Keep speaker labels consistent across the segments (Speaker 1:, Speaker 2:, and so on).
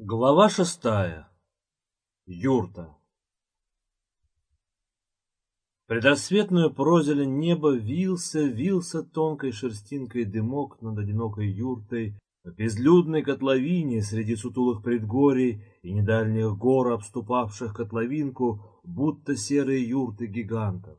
Speaker 1: Глава шестая. Юрта. Предрассветную прозелень неба вился, вился тонкой шерстинкой дымок над одинокой юртой, в безлюдной котловине среди сутулых предгорий и недальних гор, обступавших котловинку, будто серые юрты гигантов.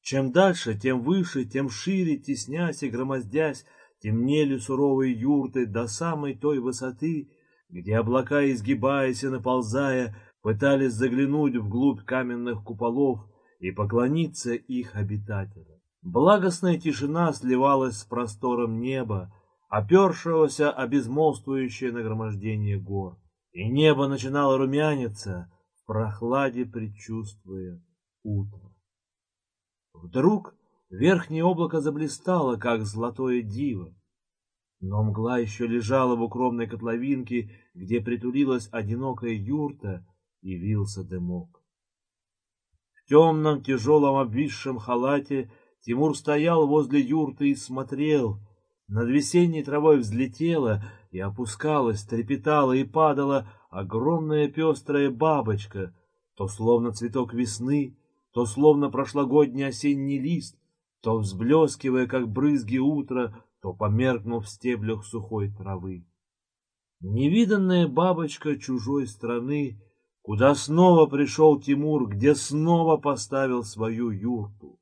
Speaker 1: Чем дальше, тем выше, тем шире, теснясь и громоздясь, темнели суровые юрты до самой той высоты, где облака, изгибаясь и наползая, пытались заглянуть вглубь каменных куполов и поклониться их обитателям. Благостная тишина сливалась с простором неба, опершегося о безмолвствующее нагромождение гор, и небо начинало румяниться в прохладе, предчувствуя утро. Вдруг верхнее облако заблистало, как золотое диво, но мгла еще лежала в укромной котловинке, где притулилась одинокая юрта, и вился дымок. В темном, тяжелом, обвисшем халате Тимур стоял возле юрты и смотрел. Над весенней травой взлетела и опускалась, трепетала и падала огромная пестрая бабочка, то словно цветок весны, то словно прошлогодний осенний лист, то взблескивая, как брызги утра, то померкнув в стеблях сухой травы. Невиданная бабочка чужой страны, куда снова пришел Тимур, где снова поставил свою юрту.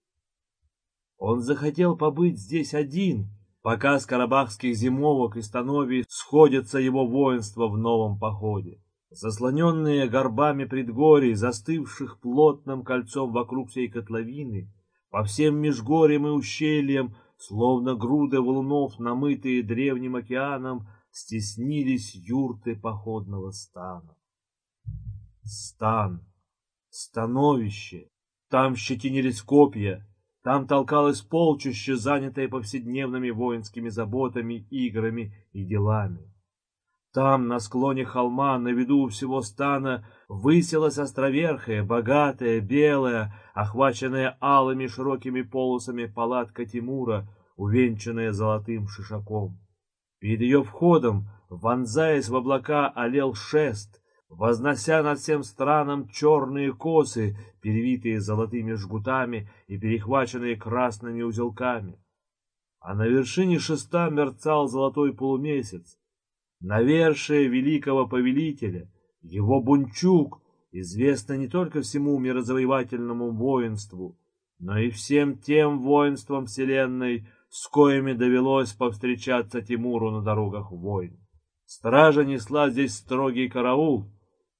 Speaker 1: Он захотел побыть здесь один, пока с карабахских зимовок и становий сходятся его воинства в новом походе. Заслоненные горбами предгорий, застывших плотным кольцом вокруг всей котловины, по всем межгорьям и ущельям, Словно груды валунов, намытые древним океаном, Стеснились юрты походного стана. Стан, становище, там щетинились копья, там толкалось полчище, занятое повседневными воинскими заботами, играми и делами. Там, на склоне холма, на виду у всего стана, высилась островерхая, богатая, белая, охваченная алыми широкими полосами палатка Тимура, увенчанная золотым шишаком. Перед ее входом, вонзаясь в облака, олел шест, вознося над всем странам черные косы, перевитые золотыми жгутами и перехваченные красными узелками. А на вершине шеста мерцал золотой полумесяц, Навершие великого повелителя, его бунчук, известно не только всему мирозавоевательному воинству, но и всем тем воинствам вселенной, с коими довелось повстречаться Тимуру на дорогах войн. Стража несла здесь строгий караул,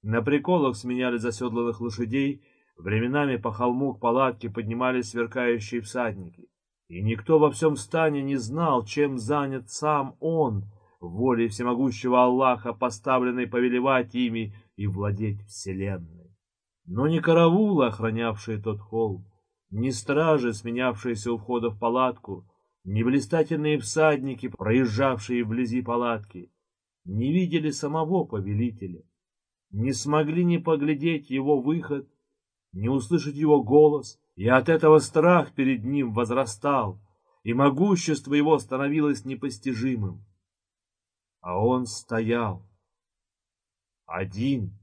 Speaker 1: на приколах сменяли заседланных лошадей, временами по холму к палатке поднимались сверкающие всадники. И никто во всем стане не знал, чем занят сам он — волей всемогущего Аллаха, поставленной повелевать ими и владеть вселенной. Но ни караулы, охранявшие тот холм, ни стражи, сменявшиеся у входа в палатку, ни блистательные всадники, проезжавшие вблизи палатки, не видели самого повелителя, не смогли не поглядеть его выход, не услышать его голос, и от этого страх перед ним возрастал, и могущество его становилось непостижимым а он стоял. Один.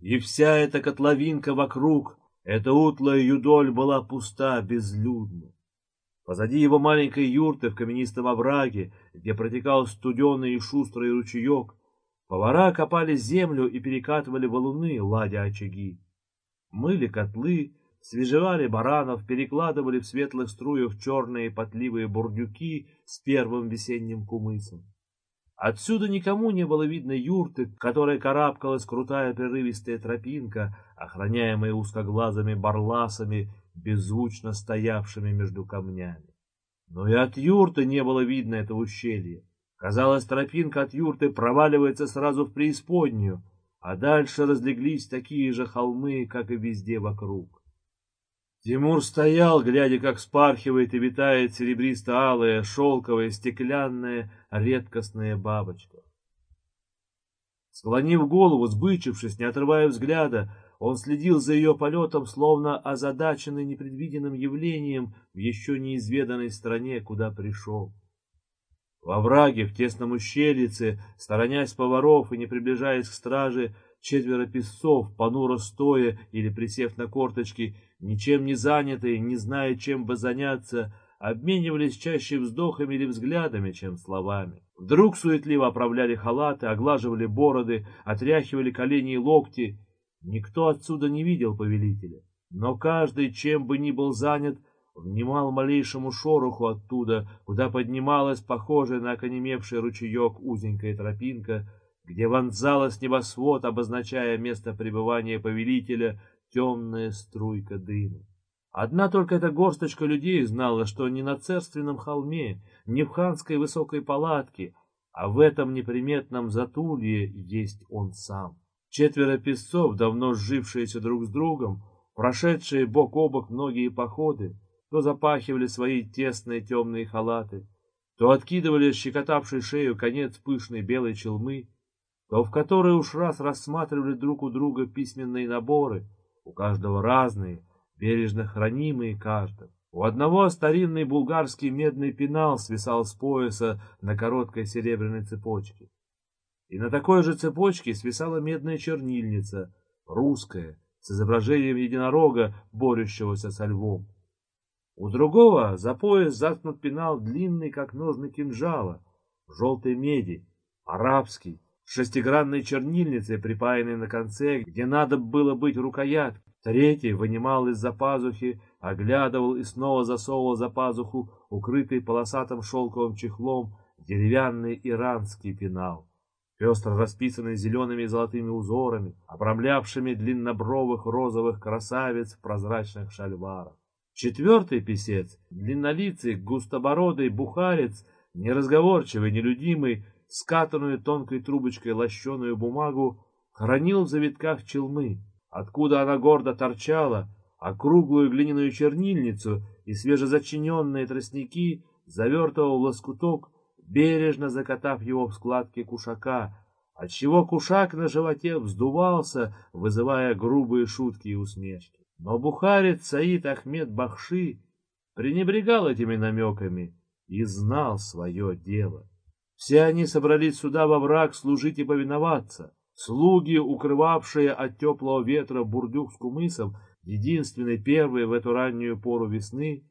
Speaker 1: И вся эта котловинка вокруг, эта утлая юдоль была пуста, безлюдна. Позади его маленькой юрты в каменистом овраге, где протекал студеный и шустрый ручеек, повара копали землю и перекатывали валуны, ладя очаги. Мыли котлы, свежевали баранов, перекладывали в светлых струях черные потливые бурдюки с первым весенним кумысом. Отсюда никому не было видно юрты, которой карабкалась крутая прерывистая тропинка, охраняемая узкоглазыми барласами, беззвучно стоявшими между камнями. Но и от юрты не было видно этого ущелья. Казалось, тропинка от юрты проваливается сразу в преисподнюю, а дальше разлеглись такие же холмы, как и везде вокруг. Тимур стоял, глядя, как спархивает и витает серебристо-алая, шелковая, стеклянная, редкостная бабочка. Склонив голову, сбычившись, не отрывая взгляда, он следил за ее полетом, словно озадаченный непредвиденным явлением в еще неизведанной стране, куда пришел. Во враге, в тесном ущельице, сторонясь поваров и не приближаясь к страже, четверо песцов, понуро стоя или присев на корточки, ничем не занятые, не зная, чем бы заняться, обменивались чаще вздохами или взглядами, чем словами. Вдруг суетливо оправляли халаты, оглаживали бороды, отряхивали колени и локти. Никто отсюда не видел повелителя, но каждый, чем бы ни был занят, внимал малейшему шороху оттуда, куда поднималась похожая на оконемевший ручеек узенькая тропинка, где вонзалась небосвод, обозначая место пребывания повелителя, темная струйка дыма. Одна только эта горсточка людей знала, что не на царственном холме, не в ханской высокой палатке, а в этом неприметном затулье есть он сам. Четверо песцов, давно сжившиеся друг с другом, прошедшие бок о бок многие походы, то запахивали свои тесные темные халаты, то откидывали щекотавший шею конец пышной белой челмы, то в которой уж раз рассматривали друг у друга письменные наборы, у каждого разные, бережно хранимые каждым. У одного старинный булгарский медный пенал свисал с пояса на короткой серебряной цепочке. И на такой же цепочке свисала медная чернильница, русская, с изображением единорога, борющегося со львом. У другого за пояс заткнут пенал длинный, как ножны кинжала, в желтой меди, арабский, шестигранной чернильницей, припаянной на конце, где надо было быть рукояткой. Третий вынимал из-за пазухи, оглядывал и снова засовывал за пазуху, укрытый полосатым шелковым чехлом, деревянный иранский пенал, пестро расписанный зелеными и золотыми узорами, обрамлявшими длиннобровых розовых красавиц в прозрачных шальварах. Четвертый писец, длиннолицый, густобородый бухарец, неразговорчивый, нелюдимый, скатанную тонкой трубочкой лощеную бумагу, хранил в завитках челмы, откуда она гордо торчала, а круглую глиняную чернильницу и свежезачиненные тростники завертывал в лоскуток, бережно закатав его в складки кушака, отчего кушак на животе вздувался, вызывая грубые шутки и усмешки. Но бухарец Саид Ахмед Бахши пренебрегал этими намеками и знал свое дело. Все они собрались сюда во враг служить и повиноваться. Слуги, укрывавшие от теплого ветра бурдюк с кумысом, единственный первый в эту раннюю пору весны,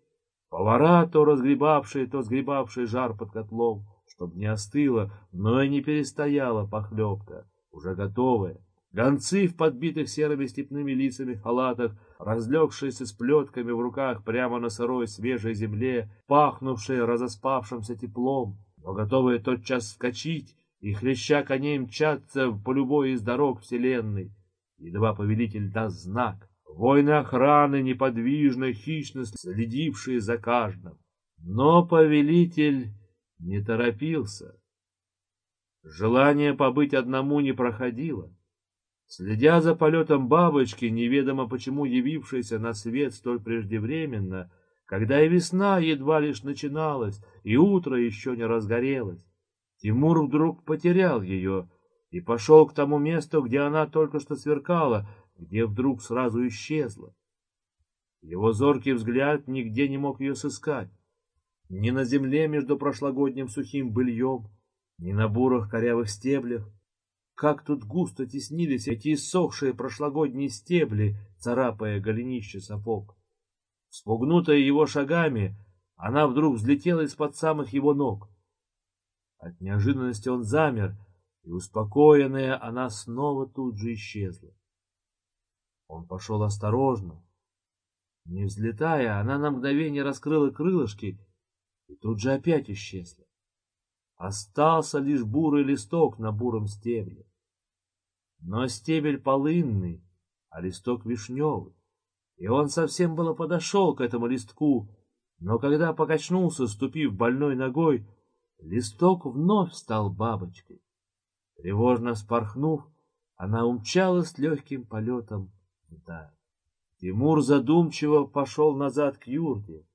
Speaker 1: повара, то разгребавшие, то сгребавшие жар под котлом, чтоб не остыла, но и не перестояла похлебка, уже готовая. Гонцы в подбитых серыми степными лицами халатах, разлегшиеся с плетками в руках прямо на сырой свежей земле, пахнувшие разоспавшимся теплом, но готовые тотчас вскочить и, хлеща коней, мчаться по любой из дорог вселенной. Едва повелитель даст знак. Войны охраны неподвижно, хищно следившие за каждым. Но повелитель не торопился. Желание побыть одному не проходило. Следя за полетом бабочки, неведомо почему явившейся на свет столь преждевременно, когда и весна едва лишь начиналась, и утро еще не разгорелось, Тимур вдруг потерял ее и пошел к тому месту, где она только что сверкала, где вдруг сразу исчезла. Его зоркий взгляд нигде не мог ее сыскать. Ни на земле между прошлогодним сухим быльем, ни на бурых корявых стеблях. Как тут густо теснились эти иссохшие прошлогодние стебли, царапая голенище сапог. Спугнутая его шагами, она вдруг взлетела из-под самых его ног. От неожиданности он замер, и, успокоенная, она снова тут же исчезла. Он пошел осторожно. Не взлетая, она на мгновение раскрыла крылышки и тут же опять исчезла. Остался лишь бурый листок на буром стебле. Но стебель полынный, а листок вишневый. И он совсем было подошел к этому листку, но когда покачнулся, ступив больной ногой, Листок вновь стал бабочкой. Тревожно спорхнув, она умчалась легким полетом вдаль. Тимур задумчиво пошел назад к юрте.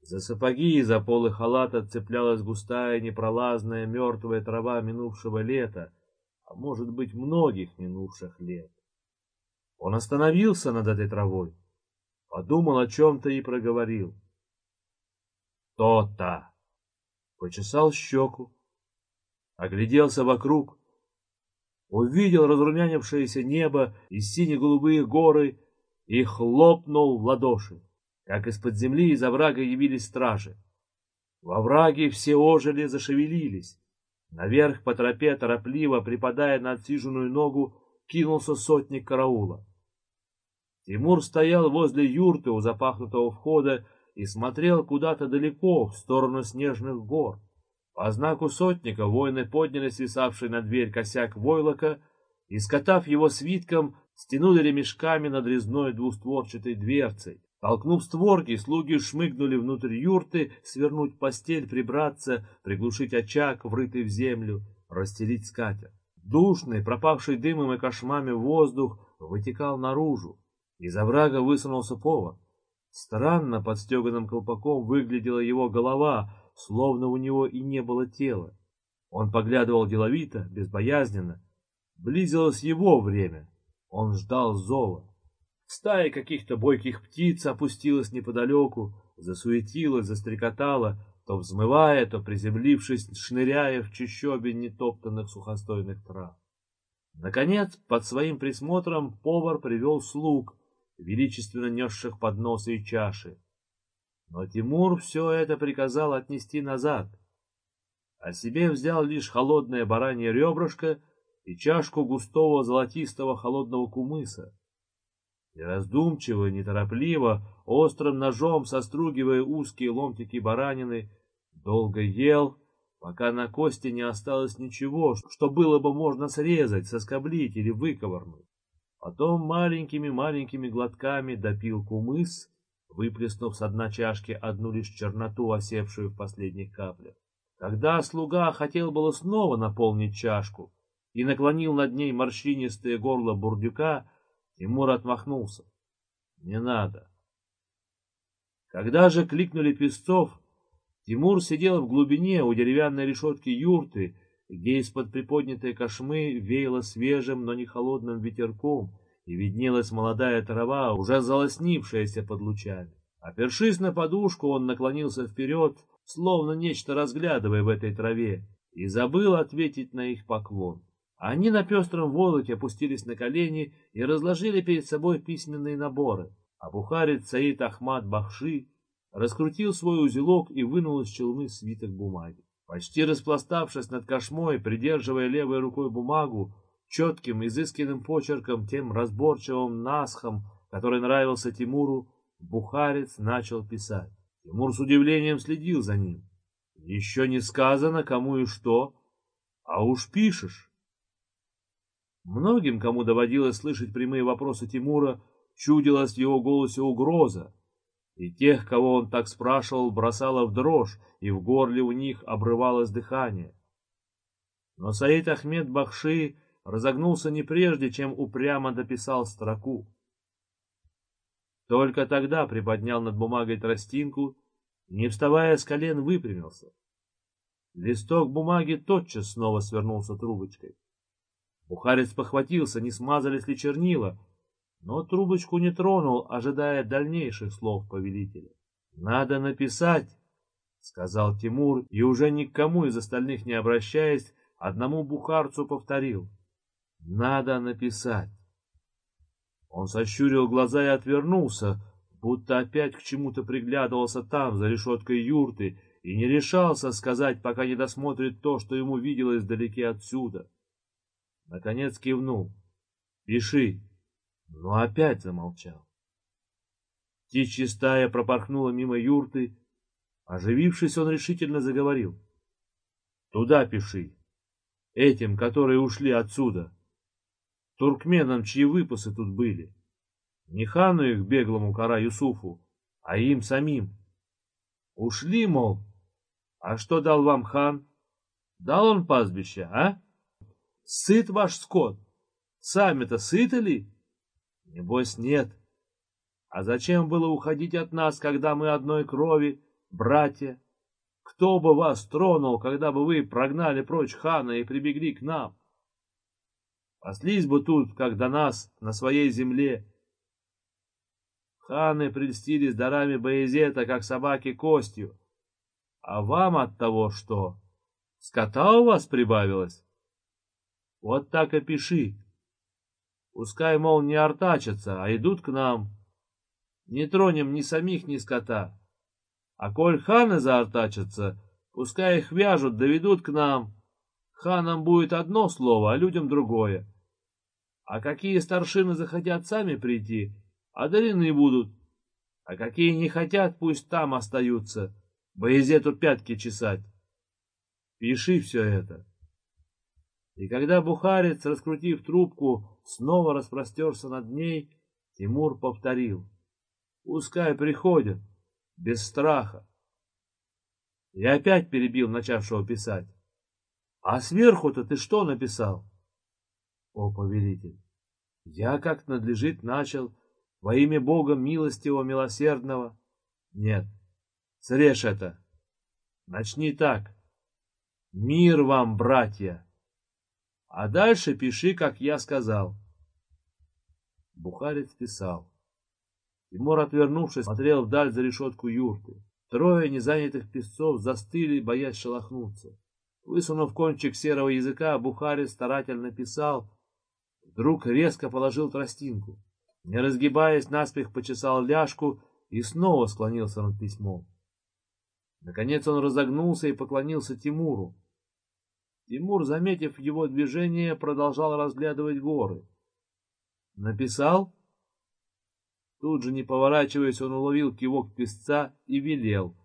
Speaker 1: За сапоги и за полы халата цеплялась густая непролазная мертвая трава минувшего лета, а может быть многих минувших лет. Он остановился над этой травой, подумал о чем-то и проговорил. То-то! почесал щеку, огляделся вокруг, увидел разрумянившееся небо и сине-голубые горы и хлопнул в ладоши, как из-под земли из оврага явились стражи. Во враге все ожили, зашевелились. Наверх по тропе, торопливо, припадая на отсиженную ногу, кинулся сотник караула. Тимур стоял возле юрты у запахнутого входа и смотрел куда-то далеко, в сторону снежных гор. По знаку сотника воины подняли свисавший на дверь косяк войлока и, скотав его свитком, стянули ремешками над резной двустворчатой дверцей. Толкнув створки, слуги шмыгнули внутрь юрты, свернуть постель, прибраться, приглушить очаг, врытый в землю, расстелить скатерть. Душный, пропавший дымом и кошмами воздух вытекал наружу. Из оврага высунулся повар. Странно под стеганым колпаком выглядела его голова, словно у него и не было тела. Он поглядывал деловито, безбоязненно. Близилось его время. Он ждал зова. Стая каких-то бойких птиц опустилась неподалеку, засуетилась, застрекотала, то взмывая, то приземлившись, шныряя в чащобе нетоптанных сухостойных трав. Наконец, под своим присмотром повар привел слуг, величественно несших подносы и чаши. Но Тимур все это приказал отнести назад, а себе взял лишь холодное баранье ребрышко и чашку густого золотистого холодного кумыса, и раздумчиво, неторопливо, острым ножом состругивая узкие ломтики баранины, долго ел, пока на кости не осталось ничего, что было бы можно срезать, соскоблить или выковырнуть. Потом маленькими-маленькими глотками допил кумыс, выплеснув с дна чашки одну лишь черноту, осевшую в последних каплях. Когда слуга хотел было снова наполнить чашку и наклонил над ней морщинистое горло бурдюка, Тимур отмахнулся. Не надо. Когда же кликнули песцов, Тимур сидел в глубине у деревянной решетки юрты, где из-под приподнятой кошмы веяло свежим, но не холодным ветерком, и виднелась молодая трава, уже залоснившаяся под лучами. Опершись на подушку, он наклонился вперед, словно нечто разглядывая в этой траве, и забыл ответить на их поклон. Они на пестром волоке опустились на колени и разложили перед собой письменные наборы. А бухарец Саид Ахмад Бахши раскрутил свой узелок и вынул из челмы свиток бумаги. Почти распластавшись над кошмой, придерживая левой рукой бумагу, четким, изысканным почерком, тем разборчивым насхом, который нравился Тимуру, бухарец начал писать. Тимур с удивлением следил за ним. Еще не сказано, кому и что, а уж пишешь. Многим, кому доводилось слышать прямые вопросы Тимура, чудилась в его голосе угроза, и тех, кого он так спрашивал, бросало в дрожь, и в горле у них обрывалось дыхание. Но Саид Ахмед Бахши разогнулся не прежде, чем упрямо дописал строку. Только тогда приподнял над бумагой тростинку, не вставая с колен, выпрямился. Листок бумаги тотчас снова свернулся трубочкой. Бухарец похватился, не смазались ли чернила, но трубочку не тронул, ожидая дальнейших слов повелителя. «Надо написать», — сказал Тимур, и уже никому из остальных не обращаясь, одному бухарцу повторил. «Надо написать». Он сощурил глаза и отвернулся, будто опять к чему-то приглядывался там, за решеткой юрты, и не решался сказать, пока не досмотрит то, что ему виделось вдалеке отсюда. Наконец кивнул. «Пиши». Но опять замолчал. Птичья стая пропорхнула мимо юрты. Оживившись, он решительно заговорил. «Туда пиши. Этим, которые ушли отсюда. Туркменам, чьи выпасы тут были. Не хану их беглому кара Юсуфу, а им самим. Ушли, мол. А что дал вам хан? Дал он пастбище, а?» Сыт ваш скот? Сами-то сыты ли? Небось, нет. А зачем было уходить от нас, когда мы одной крови, братья? Кто бы вас тронул, когда бы вы прогнали прочь хана и прибегли к нам? Паслись бы тут, как до нас, на своей земле. Ханы прельстились дарами Боязета, как собаки костью. А вам от того что? Скота у вас прибавилось? Вот так и пиши. Пускай, мол, не артачатся, а идут к нам. Не тронем ни самих, ни скота. А коль ханы заортачатся, пускай их вяжут, доведут к нам. Ханам будет одно слово, а людям другое. А какие старшины захотят сами прийти, одарены будут. А какие не хотят, пусть там остаются, боязету пятки чесать. Пиши все это. И когда бухарец, раскрутив трубку, снова распростерся над ней, Тимур повторил. Пускай приходят, без страха. И опять перебил начавшего писать. А сверху-то ты что написал? О, повелитель, я, как надлежит, начал во имя Бога милостивого, милосердного. Нет, срежь это. Начни так. Мир вам, братья. А дальше пиши, как я сказал. Бухарец писал. Тимур, отвернувшись, смотрел вдаль за решетку юрты. Трое незанятых песцов застыли, боясь шелохнуться. Высунув кончик серого языка, Бухарец старательно писал, вдруг резко положил тростинку. Не разгибаясь, наспех почесал ляжку и снова склонился над письмом. Наконец он разогнулся и поклонился Тимуру. Тимур, заметив его движение, продолжал разглядывать горы. «Написал?» Тут же, не поворачиваясь, он уловил кивок песца и велел.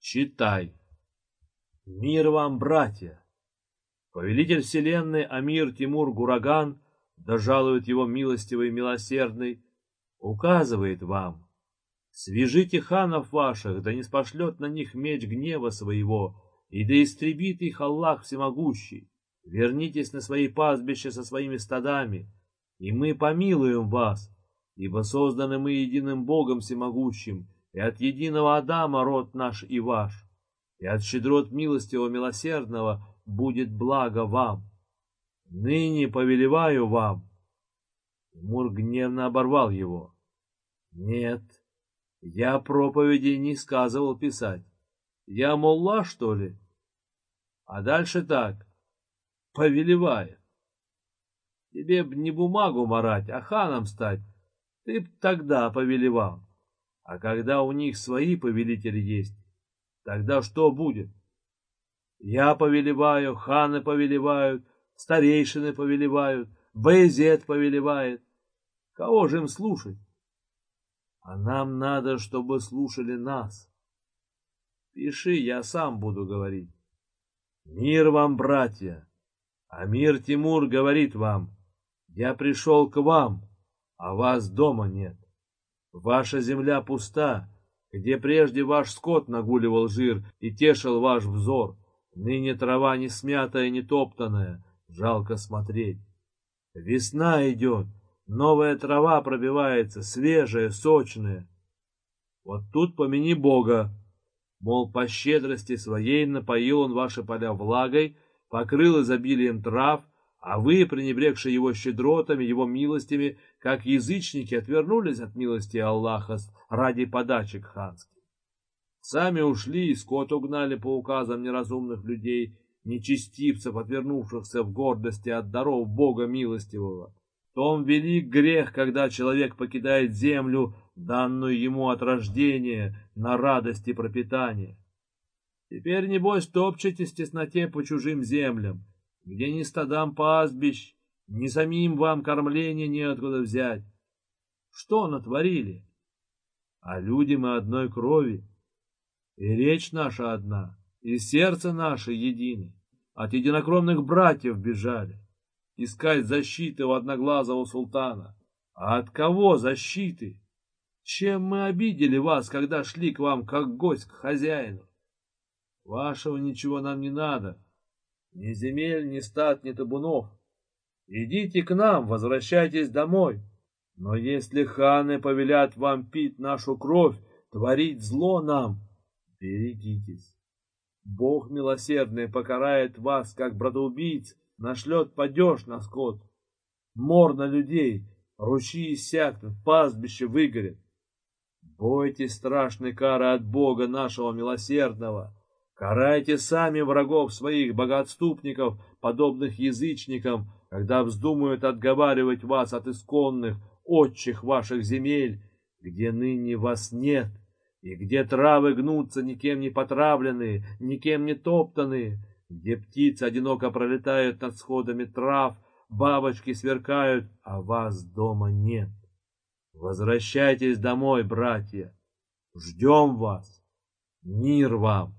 Speaker 1: «Читай!» «Мир вам, братья!» Повелитель вселенной Амир Тимур Гураган, да жалует его милостивый и милосердный, указывает вам, свяжите ханов ваших, да не спошлет на них меч гнева своего, и да истребит их Аллах всемогущий. Вернитесь на свои пастбища со своими стадами, и мы помилуем вас, ибо созданы мы единым Богом всемогущим, и от единого Адама род наш и ваш, и от щедрот милостивого милосердного будет благо вам. Ныне повелеваю вам. Мур гневно оборвал его. Нет, я проповеди не сказывал писать. Я молла, что ли? А дальше так. Повелевает. Тебе б не бумагу марать, а ханом стать, ты б тогда повелевал. А когда у них свои повелители есть, тогда что будет? Я повелеваю, ханы повелевают, старейшины повелевают, Боязет повелевает. Кого же им слушать? А нам надо, чтобы слушали нас. Пиши, я сам буду говорить. Мир вам, братья! А мир Тимур говорит вам, я пришел к вам, а вас дома нет. Ваша земля пуста, где прежде ваш скот нагуливал жир и тешил ваш взор. Ныне трава не смятая, не топтанная, жалко смотреть. Весна идет, новая трава пробивается, свежая, сочная. Вот тут помяни Бога, мол, по щедрости своей напоил он ваши поля влагой, покрыл изобилием трав, а вы, пренебрегшие его щедротами, его милостями, как язычники, отвернулись от милости Аллаха ради подачек ханских. Сами ушли и скот угнали по указам неразумных людей, нечестивцев, отвернувшихся в гордости от даров Бога милостивого. Том велик грех, когда человек покидает землю, данную ему от рождения, на радости пропитания. Теперь, небось, топчетесь в тесноте по чужим землям, где ни стадам пастбищ, ни самим вам кормления неоткуда взять. Что натворили? А люди мы одной крови, и речь наша одна, и сердце наше едины. От единокровных братьев бежали, искать защиты у одноглазого султана. А от кого защиты? Чем мы обидели вас, когда шли к вам, как гость к хозяину? Вашего ничего нам не надо, ни земель, ни стад, ни табунов. Идите к нам, возвращайтесь домой. Но если ханы повелят вам пить нашу кровь, творить зло нам, берегитесь. Бог милосердный покарает вас, как братоубийц, нашлет падеж на скот. Мор на людей, ручьи иссякнут, пастбище выгорит. Бойтесь страшной кары от Бога нашего милосердного, Карайте сами врагов своих богоотступников, подобных язычникам, когда вздумают отговаривать вас от исконных, отчих ваших земель, где ныне вас нет, и где травы гнутся никем не потравленные, никем не топтанные, где птицы одиноко пролетают над сходами трав, бабочки сверкают, а вас дома нет. Возвращайтесь домой, братья. Ждем вас. Мир вам.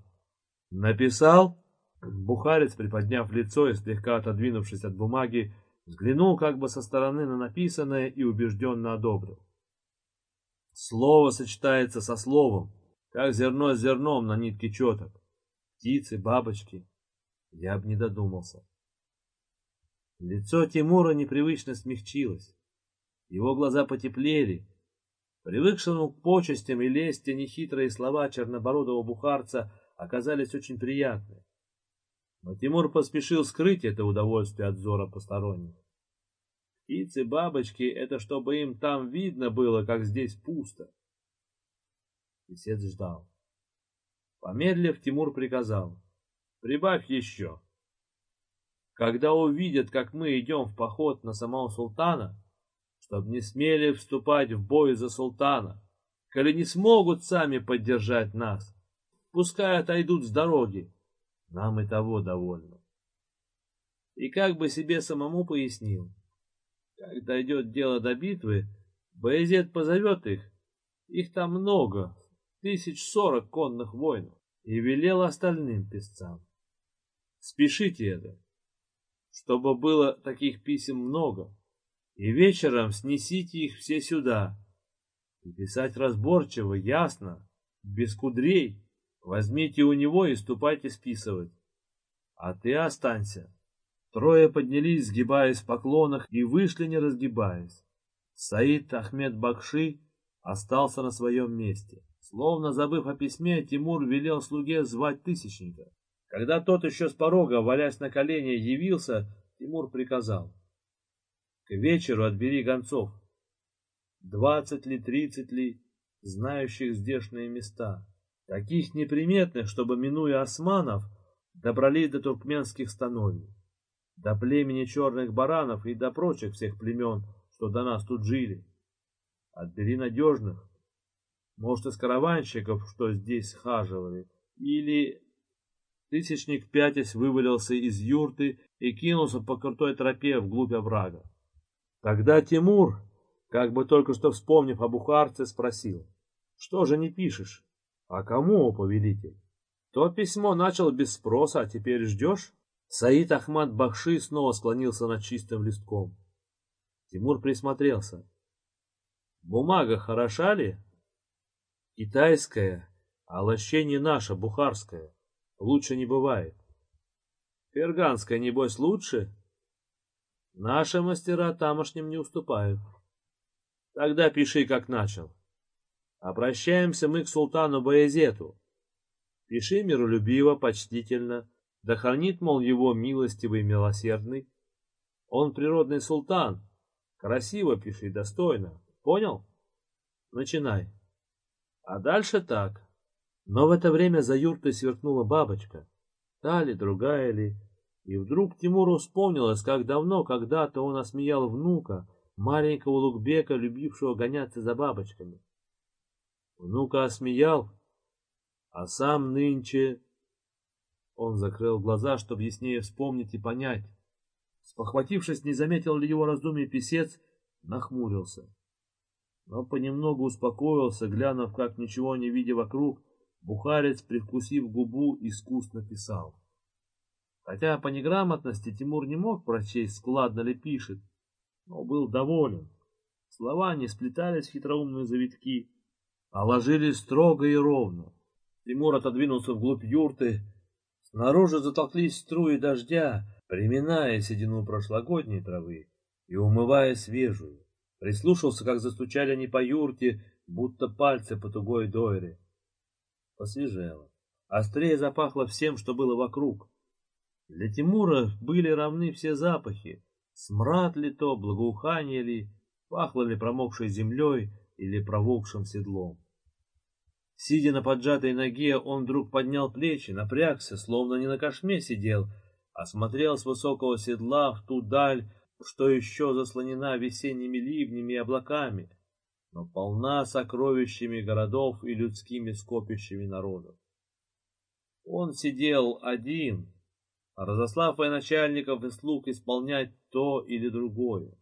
Speaker 1: Написал? Бухарец, приподняв лицо и слегка отодвинувшись от бумаги, взглянул как бы со стороны на написанное и убежденно одобрил. Слово сочетается со словом, как зерно с зерном на нитке четок. Птицы, бабочки. Я б не додумался. Лицо Тимура непривычно смягчилось. Его глаза потеплели. Привыкшему к почестям и лести нехитрые слова чернобородого бухарца оказались очень приятны. Но Тимур поспешил скрыть это удовольствие от взора посторонних. Птицы, бабочки — это чтобы им там видно было, как здесь пусто. Песец ждал. Помедлив, Тимур приказал. Прибавь еще. Когда увидят, как мы идем в поход на самого султана, чтоб не смели вступать в бой за султана, коли не смогут сами поддержать нас, пускай отойдут с дороги, нам и того довольно. И как бы себе самому пояснил, как дойдет дело до битвы, Боязет позовет их, их там много, тысяч сорок конных воинов, и велел остальным песцам. Спешите это, чтобы было таких писем много, и вечером снесите их все сюда, и писать разборчиво, ясно, без кудрей, возьмите у него и ступайте списывать. А ты останься. Трое поднялись, сгибаясь в поклонах, и вышли, не разгибаясь. Саид Ахмед Бакши остался на своем месте. Словно забыв о письме, Тимур велел слуге звать Тысячника. Когда тот еще с порога, валясь на колени, явился, Тимур приказал. К вечеру отбери гонцов. Двадцать ли, тридцать ли, знающих здешние места. Таких неприметных, чтобы, минуя османов, добрались до туркменских становий до племени черных баранов и до прочих всех племен, что до нас тут жили. Отбери надежных, может, из караванщиков, что здесь схаживали, или... Тысячник пятясь вывалился из юрты и кинулся по крутой тропе вглубь оврага. Тогда Тимур, как бы только что вспомнив об ухарце, спросил, «Что же не пишешь? А кому, повелитель? То письмо начал без спроса, а теперь ждешь?» Саид Ахмад Бахши снова склонился над чистым листком. Тимур присмотрелся. Бумага хороша ли? Китайская, а лощение наша, бухарская. Лучше не бывает. Ферганская, небось, лучше? Наши мастера тамошним не уступают. Тогда пиши, как начал. Обращаемся мы к султану Баязету. Пиши миролюбиво, почтительно, да хранит, мол, его милостивый и милосердный. Он природный султан. Красиво пиши, достойно. Понял? Начинай. А дальше так. Но в это время за юртой сверкнула бабочка. Та ли, другая ли. И вдруг Тимуру вспомнилось, как давно когда-то он осмеял внука, маленького Лукбека, любившего гоняться за бабочками. Внука осмеял, а сам нынче он закрыл глаза, чтобы яснее вспомнить и понять. Спохватившись, не заметил ли его раздумий писец, нахмурился. Но понемногу успокоился, глянув, как ничего не видя вокруг, бухарец, привкусив губу, искусно писал. Хотя по неграмотности Тимур не мог прочесть, складно ли пишет, но был доволен. Слова не сплетались в хитроумные завитки, а ложились строго и ровно. Тимур отодвинулся вглубь юрты, Снаружи затолклись струи дождя, приминая седину прошлогодней травы и умывая свежую. Прислушался, как застучали они по юрте, будто пальцы по тугой дойре. Посвежело. Острее запахло всем, что было вокруг. Для Тимура были равны все запахи. Смрад ли то, благоухание ли, пахло ли промокшей землей или проволкшим седлом. Сидя на поджатой ноге, он вдруг поднял плечи, напрягся, словно не на кошме сидел, а смотрел с высокого седла в ту даль, что еще заслонена весенними ливнями и облаками, но полна сокровищами городов и людскими скопищами народов. Он сидел один, разослав военачальников и слуг исполнять то или другое.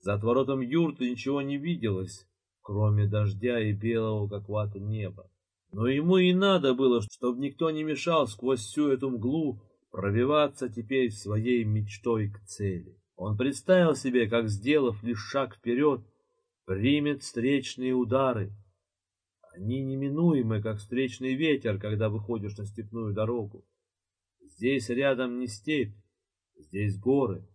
Speaker 1: За отворотом юрты ничего не виделось, кроме дождя и белого, как вата, неба. Но ему и надо было, чтобы никто не мешал сквозь всю эту мглу пробиваться теперь своей мечтой к цели. Он представил себе, как, сделав лишь шаг вперед, примет встречные удары. Они неминуемы, как встречный ветер, когда выходишь на степную дорогу. Здесь рядом не степь, здесь горы.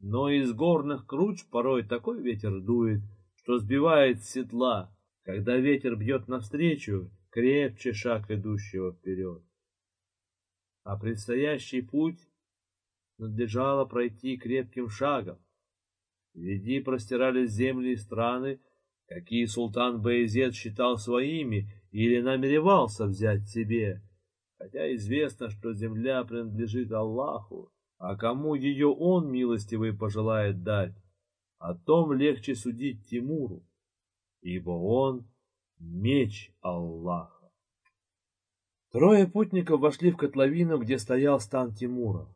Speaker 1: Но из горных круч порой такой ветер дует, что сбивает седла, когда ветер бьет навстречу, крепче шаг идущего вперед. А предстоящий путь надлежало пройти крепким шагом. Впереди простирались земли и страны, какие султан Баязет считал своими или намеревался взять себе, хотя известно, что земля принадлежит Аллаху, а кому ее он милостивый пожелает дать, о том легче судить Тимуру, ибо он меч Аллаха. Трое путников вошли в котловину, где стоял стан Тимура.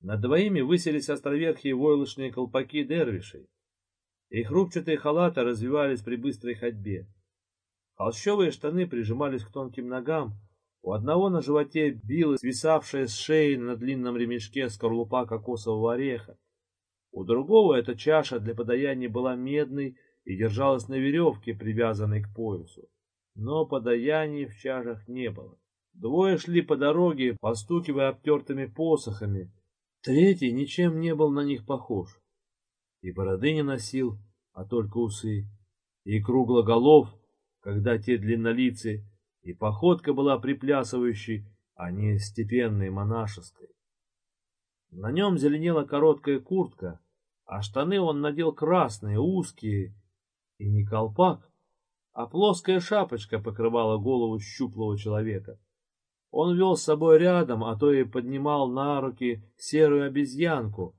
Speaker 1: Над двоими высились островерхие войлочные колпаки дервишей. Их рубчатые халаты развивались при быстрой ходьбе. Холщовые штаны прижимались к тонким ногам, у одного на животе била свисавшая с шеи на длинном ремешке скорлупа кокосового ореха, у другого эта чаша для подаяния была медной и держалась на веревке, привязанной к поясу. Но подаяний в чашах не было. Двое шли по дороге, постукивая обтертыми посохами. Третий ничем не был на них похож. И бороды не носил, а только усы. И круглоголов, когда те длиннолицы, и походка была приплясывающей, а не степенной монашеской. На нем зеленела короткая куртка, а штаны он надел красные, узкие, и не колпак, а плоская шапочка покрывала голову щуплого человека. Он вел с собой рядом, а то и поднимал на руки серую обезьянку,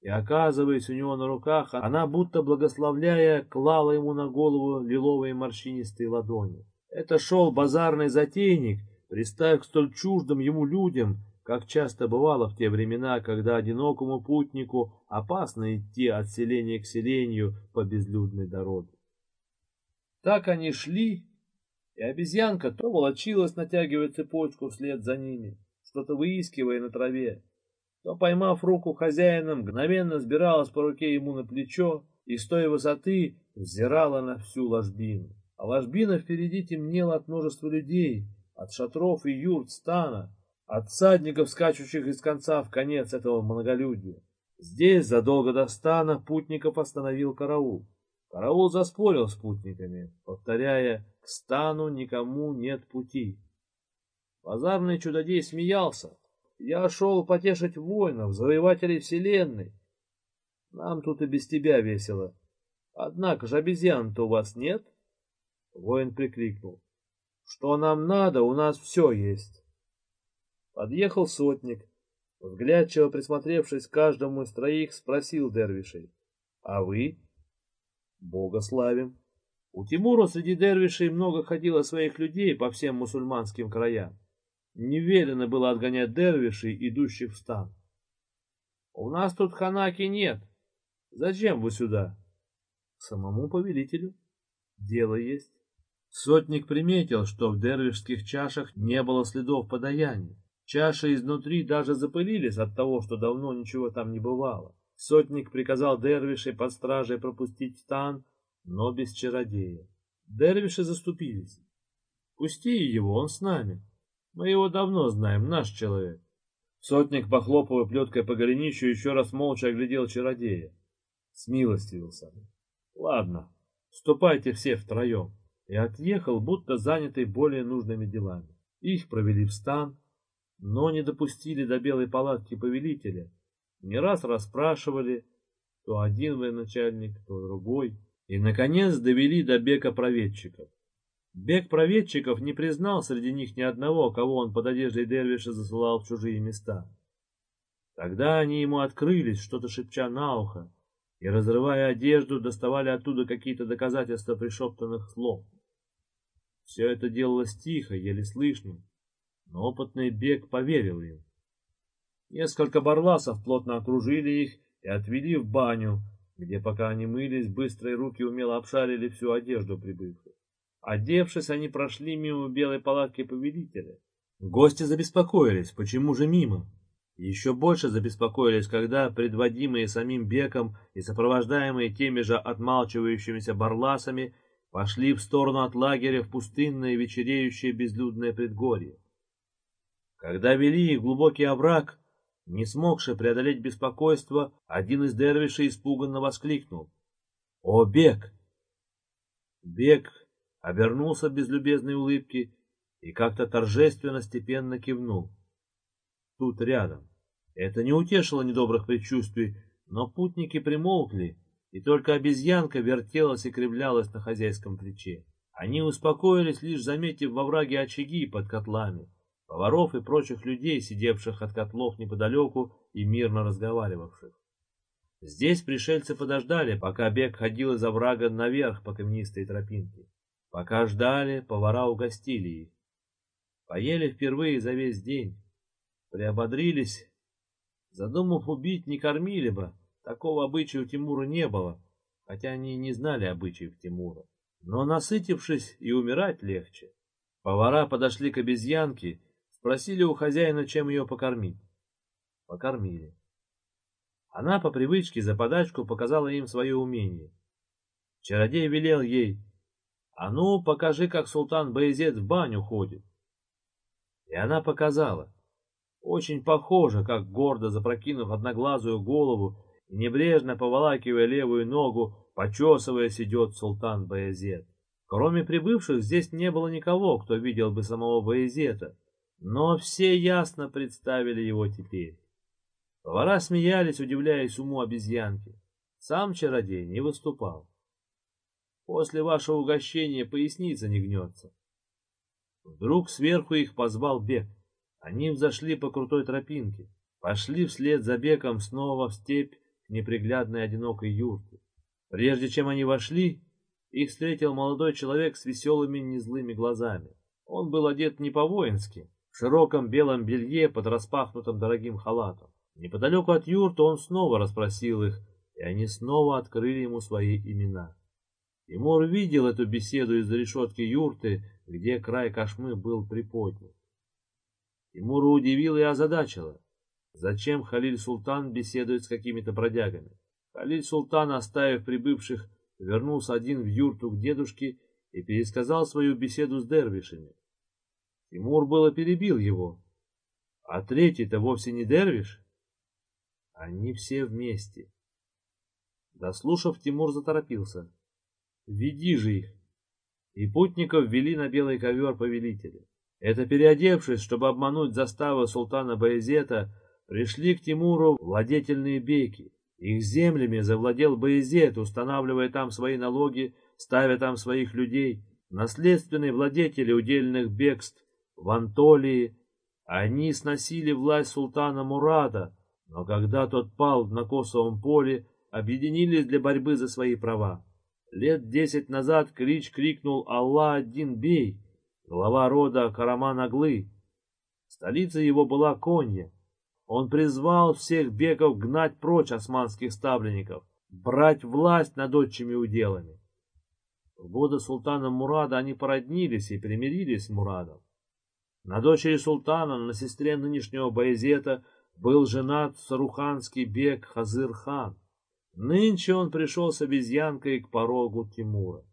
Speaker 1: и, оказываясь у него на руках, она, будто благословляя, клала ему на голову лиловые морщинистые ладони. Это шел базарный затейник, приставив к столь чуждым ему людям, как часто бывало в те времена, когда одинокому путнику опасно идти от селения к селению по безлюдной дороге. Так они шли, и обезьянка то волочилась, натягивая цепочку вслед за ними, что-то выискивая на траве, то, поймав руку хозяина, мгновенно сбиралась по руке ему на плечо и с той высоты взирала на всю ложбину. А ложбина впереди темнела от множества людей, от шатров и юрт стана, от всадников, скачущих из конца в конец этого многолюдия. Здесь, задолго до стана, путников остановил караул. Караул заспорил с путниками, повторяя, к стану никому нет пути. Базарный чудодей смеялся. Я шел потешить воинов, завоевателей вселенной. Нам тут и без тебя весело. Однако же обезьян-то у вас нет? Воин прикрикнул. Что нам надо, у нас все есть. Подъехал сотник. Взглядчиво присмотревшись к каждому из троих, спросил дервишей. А вы? Бога славим. У Тимура среди дервишей много ходило своих людей по всем мусульманским краям. Не велено было отгонять дервишей, идущих в стан. У нас тут ханаки нет. Зачем вы сюда? К самому повелителю. Дело есть. Сотник приметил, что в дервишских чашах не было следов подаяния. Чаши изнутри даже запылились от того, что давно ничего там не бывало. Сотник приказал дервишей под стражей пропустить стан, но без чародея. Дервиши заступились. Пусти его, он с нами. Мы его давно знаем, наш человек. Сотник, похлопывая плеткой по голенищу, еще раз молча оглядел чародея. Смилостивился. Ладно, ступайте все втроем. И отъехал, будто занятый более нужными делами. Их провели в стан, но не допустили до белой палатки повелителя. Не раз расспрашивали, то один военачальник, то другой, и, наконец, довели до бека проведчиков. Бег проведчиков не признал среди них ни одного, кого он под одеждой Дервиша засылал в чужие места. Тогда они ему открылись, что-то шепча на ухо, и, разрывая одежду, доставали оттуда какие-то доказательства пришептанных слов. Все это делалось тихо, еле слышно, но опытный бег поверил им. Несколько барласов плотно окружили их и отвели в баню, где, пока они мылись, быстрые руки умело обшарили всю одежду прибывших. Одевшись, они прошли мимо белой палатки повелителя. Гости забеспокоились, почему же мимо? Еще больше забеспокоились, когда, предводимые самим Беком и сопровождаемые теми же отмалчивающимися барласами, пошли в сторону от лагеря в пустынное вечереющее безлюдное предгорье. Когда вели их глубокий овраг, не смогший преодолеть беспокойство, один из дервишей испуганно воскликнул. «О, Бек!» Бек обернулся без любезной улыбки и как-то торжественно степенно кивнул. Тут рядом. Это не утешило недобрых предчувствий, но путники примолкли, и только обезьянка вертелась и кривлялась на хозяйском плече. Они успокоились, лишь заметив во враге очаги под котлами поваров и прочих людей, сидевших от котлов неподалеку и мирно разговаривавших. Здесь пришельцы подождали, пока бег ходил из оврага наверх по каменистой тропинке. Пока ждали, повара угостили их. Поели впервые за весь день, приободрились. Задумав убить, не кормили бы, такого обычая у Тимура не было, хотя они не знали обычаев Тимура. Но насытившись, и умирать легче. Повара подошли к обезьянке Спросили у хозяина, чем ее покормить. Покормили. Она по привычке за подачку показала им свое умение. Чародей велел ей, «А ну, покажи, как султан Баязет в баню ходит». И она показала. Очень похоже, как гордо запрокинув одноглазую голову и небрежно поволакивая левую ногу, почесываясь, идет султан Баязет. Кроме прибывших, здесь не было никого, кто видел бы самого Баязета, но все ясно представили его теперь. Повара смеялись, удивляясь уму обезьянки. Сам чародей не выступал. После вашего угощения поясница не гнется. Вдруг сверху их позвал Бек. Они взошли по крутой тропинке, пошли вслед за Беком снова в степь к неприглядной одинокой юрте. Прежде чем они вошли, их встретил молодой человек с веселыми незлыми глазами. Он был одет не по-воински, в широком белом белье под распахнутым дорогим халатом. Неподалеку от юрты он снова расспросил их, и они снова открыли ему свои имена. Тимур видел эту беседу из-за решетки юрты, где край кошмы был приподнят. Тимура удивило и озадачило. Зачем Халиль Султан беседует с какими-то бродягами? Халиль Султан, оставив прибывших, вернулся один в юрту к дедушке и пересказал свою беседу с дервишами. Тимур было перебил его. А третий-то вовсе не Дервиш. Они все вместе. Дослушав, Тимур заторопился. «Веди же их!» И путников вели на белый ковер повелителя. Это переодевшись, чтобы обмануть заставы султана Баязета, пришли к Тимуру владетельные беки. Их землями завладел Баязет, устанавливая там свои налоги, ставя там своих людей. Наследственные владетели удельных бегств в Антолии они сносили власть султана Мурада, но когда тот пал на Косовом поле, объединились для борьбы за свои права. Лет десять назад Крич крикнул «Аллах один бей!» глава рода Караман-Аглы. Столица его была Конья. Он призвал всех бегов гнать прочь османских ставленников, брать власть над отчими уделами. В годы султана Мурада они породнились и примирились с Мурадом. На дочери султана, на сестре нынешнего Баязета, был женат саруханский бег Хазыр-хан. Нынче он пришел с обезьянкой к порогу Тимура.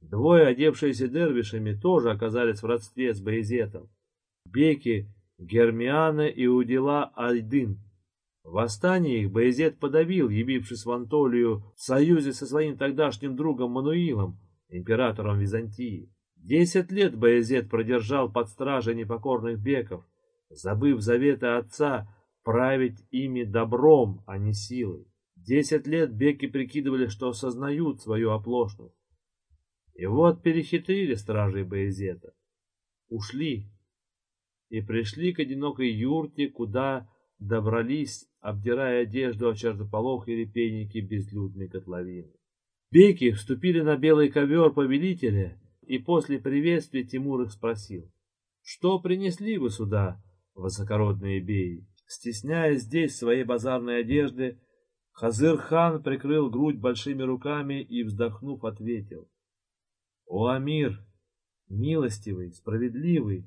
Speaker 1: Двое, одевшиеся дервишами, тоже оказались в родстве с Баязетом. Беки Гермиана и Удила Альдын. Восстание их Баязет подавил, явившись в Антолию в союзе со своим тогдашним другом Мануилом, императором Византии. Десять лет Баязет продержал под стражей непокорных беков, забыв заветы отца править ими добром, а не силой. Десять лет беки прикидывали, что осознают свою оплошность. И вот перехитрили стражей Боязета. Ушли и пришли к одинокой юрте, куда добрались, обдирая одежду о чертополох и репейники безлюдной котловины. Беки вступили на белый ковер повелителя, и после приветствия Тимур их спросил, «Что принесли вы сюда, высокородные беи?» Стесняя здесь своей базарной одежды, Хазыр-хан прикрыл грудь большими руками и, вздохнув, ответил, «О, Амир, милостивый, справедливый,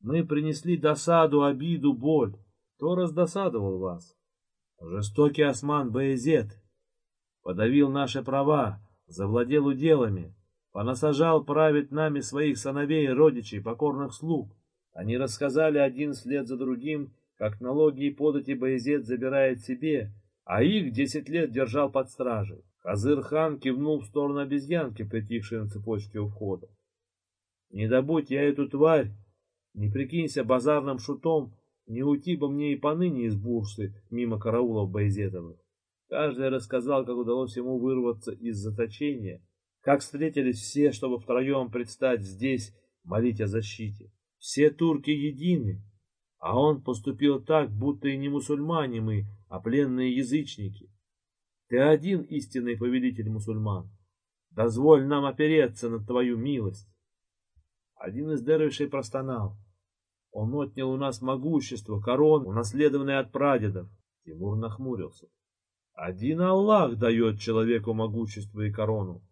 Speaker 1: мы принесли досаду, обиду, боль. Кто раздосадовал вас? Жестокий осман Баезет подавил наши права, завладел уделами, понасажал править нами своих сыновей, родичей, покорных слуг. Они рассказали один след за другим, как налоги и подати Боязет забирает себе, а их десять лет держал под стражей. Хазыр-хан кивнул в сторону обезьянки, притихшей на цепочке у входа. Не добудь я эту тварь, не прикинься базарным шутом, не уйти бы мне и поныне из бурсы мимо караулов Байзетовых. Каждый рассказал, как удалось ему вырваться из заточения, как встретились все, чтобы втроем предстать здесь, молить о защите. Все турки едины, а он поступил так, будто и не мусульмане мы, а пленные язычники. Ты один истинный повелитель мусульман. Дозволь нам опереться на твою милость. Один из дервишей простонал. Он отнял у нас могущество, корону, унаследованное от прадедов. Тимур нахмурился. Один Аллах дает человеку могущество и корону.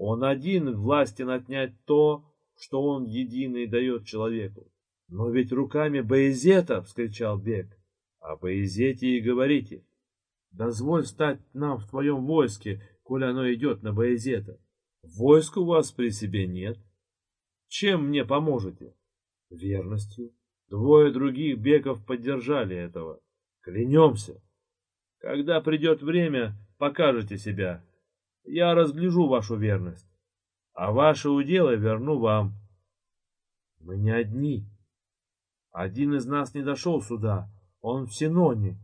Speaker 1: Он один властен отнять то, что он единый дает человеку. Но ведь руками Боязета, — вскричал Бек, — о Боязете и говорите. Дозволь стать нам в твоем войске, коли оно идет на Боязета. Войск у вас при себе нет. Чем мне поможете? Верностью. Двое других беков поддержали этого. Клянемся. Когда придет время, покажете себя. Я разгляжу вашу верность, а ваше удело верну вам. Мы не одни. Один из нас не дошел сюда, он в Синоне,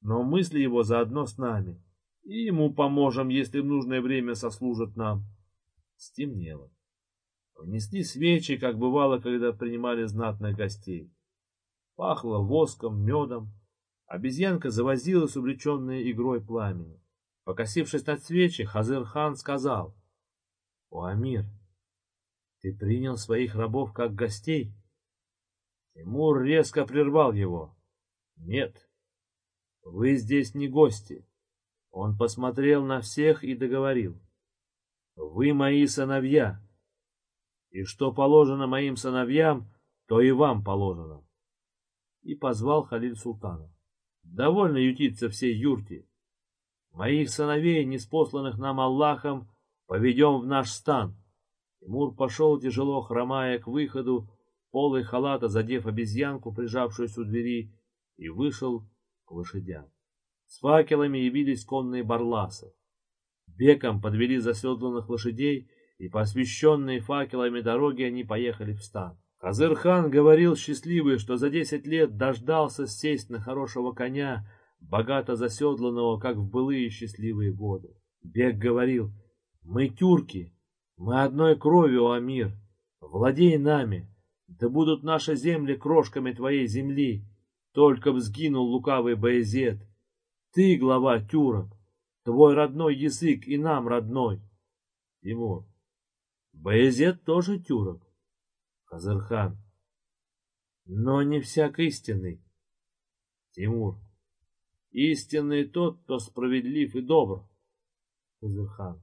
Speaker 1: но мысли его заодно с нами. И ему поможем, если в нужное время сослужит нам. Стемнело. Внесли свечи, как бывало, когда принимали знатных гостей. Пахло воском, медом. Обезьянка завозилась, увлеченная игрой пламени. Покосившись на свечи, Хазыр-хан сказал, «О, Амир, ты принял своих рабов как гостей?» Тимур резко прервал его. «Нет, вы здесь не гости». Он посмотрел на всех и договорил. «Вы мои сыновья, и что положено моим сыновьям, то и вам положено. И позвал Халиль Султана. Довольно ютиться всей юрте. Моих сыновей, неспосланных нам Аллахом, поведем в наш стан. Тимур пошел, тяжело хромая, к выходу, полой халата задев обезьянку, прижавшуюся у двери, и вышел к лошадям. С факелами явились конные барласы. Беком подвели заседланных лошадей, и по освещенной факелами дороги они поехали в стан. Хазыр-хан говорил счастливый, что за десять лет дождался сесть на хорошего коня, богато заседланного, как в былые счастливые годы. Бег говорил, мы тюрки, мы одной кровью, Амир, владей нами, да будут наши земли крошками твоей земли, только взгинул лукавый Боязет. Ты глава тюрок, твой родной язык и нам родной. Тимур, Баязет тоже тюрок. Хазархан. Но не всяк истинный. Тимур. Истинный тот, кто справедлив и добр. Хазархан.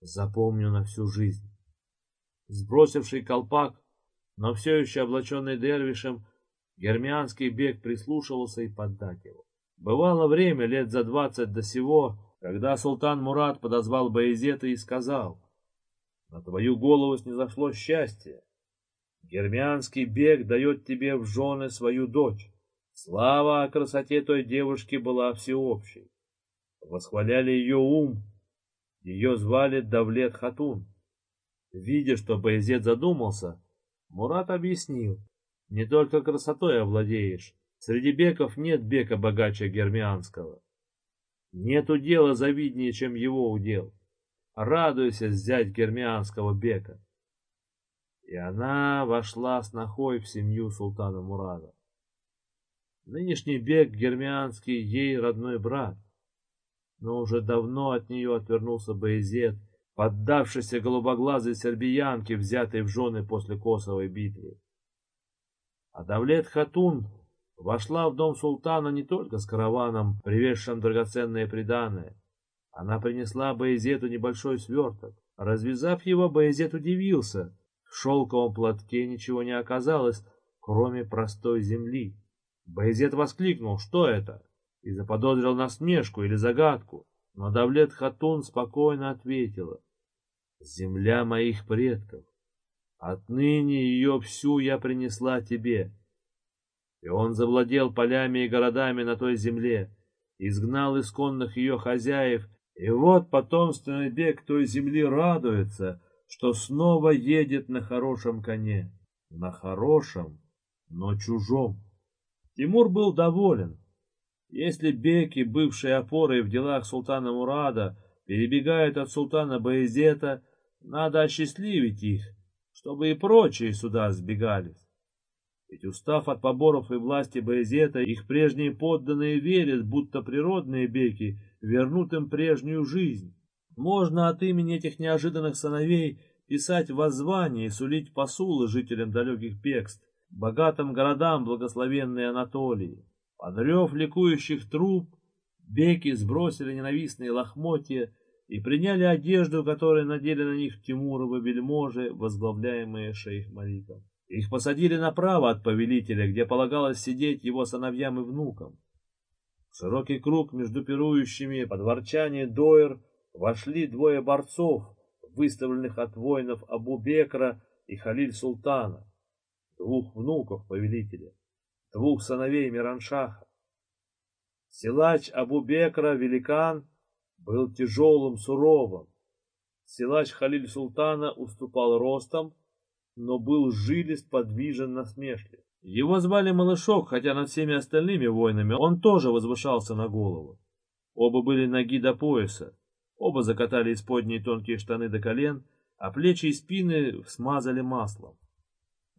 Speaker 1: Запомню на всю жизнь. Сбросивший колпак, но все еще облаченный дервишем, гермианский бег прислушивался и поддакивал. Бывало время лет за двадцать до сего, когда султан Мурат подозвал Баязета и сказал, на твою голову снизошло счастье. Гермианский бег дает тебе в жены свою дочь. Слава о красоте той девушки была всеобщей. Восхваляли ее ум. Ее звали Давлет Хатун. Видя, что Баязет задумался, Мурат объяснил. Не только красотой овладеешь. Среди беков нет бека богаче гермианского. Нету дела завиднее, чем его удел. радуйся, зять гермианского бека. И она вошла с нахой в семью султана Мурада. Нынешний бег гермианский ей родной брат, но уже давно от нее отвернулся Боязет, поддавшийся голубоглазой сербиянке, взятой в жены после Косовой битвы. А Давлет Хатун вошла в дом султана не только с караваном, привезшим драгоценные приданое. Она принесла Боязету небольшой сверток. Развязав его, Боязет удивился. В шелковом платке ничего не оказалось, кроме простой земли. Боязет воскликнул, что это? И заподозрил насмешку или загадку. Но Давлет Хатун спокойно ответила. Земля моих предков. Отныне ее всю я принесла тебе. И он завладел полями и городами на той земле, изгнал исконных ее хозяев, и вот потомственный бег той земли радуется, что снова едет на хорошем коне. На хорошем, но чужом. Тимур был доволен. Если беки, бывшие опорой в делах султана Мурада, перебегают от султана Баязета, надо осчастливить их, чтобы и прочие сюда сбегались. Ведь устав от поборов и власти Баязета, их прежние подданные верят, будто природные беки вернут им прежнюю жизнь. Можно от имени этих неожиданных сыновей писать воззвания и сулить посулы жителям далеких бегств, богатым городам благословенной Анатолии. Под рев ликующих труб беки сбросили ненавистные лохмотья и приняли одежду, которую надели на них Тимуровы вельможи, возглавляемые шейх Маликом. Их посадили направо от повелителя, где полагалось сидеть его сыновьям и внукам. В широкий круг между пирующими под ворчание Дойр вошли двое борцов, выставленных от воинов Абу Бекра и Халиль Султана, двух внуков повелителя, двух сыновей Мираншаха. Силач Абу Бекра, великан, был тяжелым, суровым. Силач Халиль Султана уступал ростом, но был жилист, подвижен, насмешлив. Его звали Малышок, хотя над всеми остальными воинами он тоже возвышался на голову. Оба были ноги до пояса, оба закатали исподние тонкие штаны до колен, а плечи и спины смазали маслом.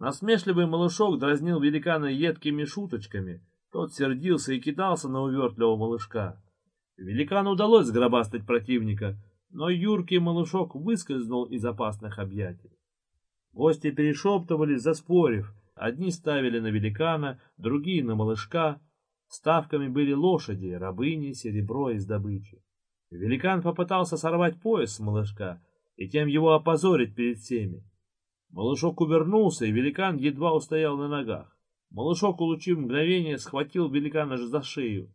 Speaker 1: Насмешливый малышок дразнил великана едкими шуточками, тот сердился и кидался на увертливого малышка. Великану удалось сгробастать противника, но юркий малышок выскользнул из опасных объятий. Гости перешептывались, заспорив. Одни ставили на великана, другие на малышка. Ставками были лошади, рабыни, серебро из добычи. Великан попытался сорвать пояс с малышка и тем его опозорить перед всеми. Малышок увернулся, и великан едва устоял на ногах. Малышок, улучив мгновение, схватил великана за шею.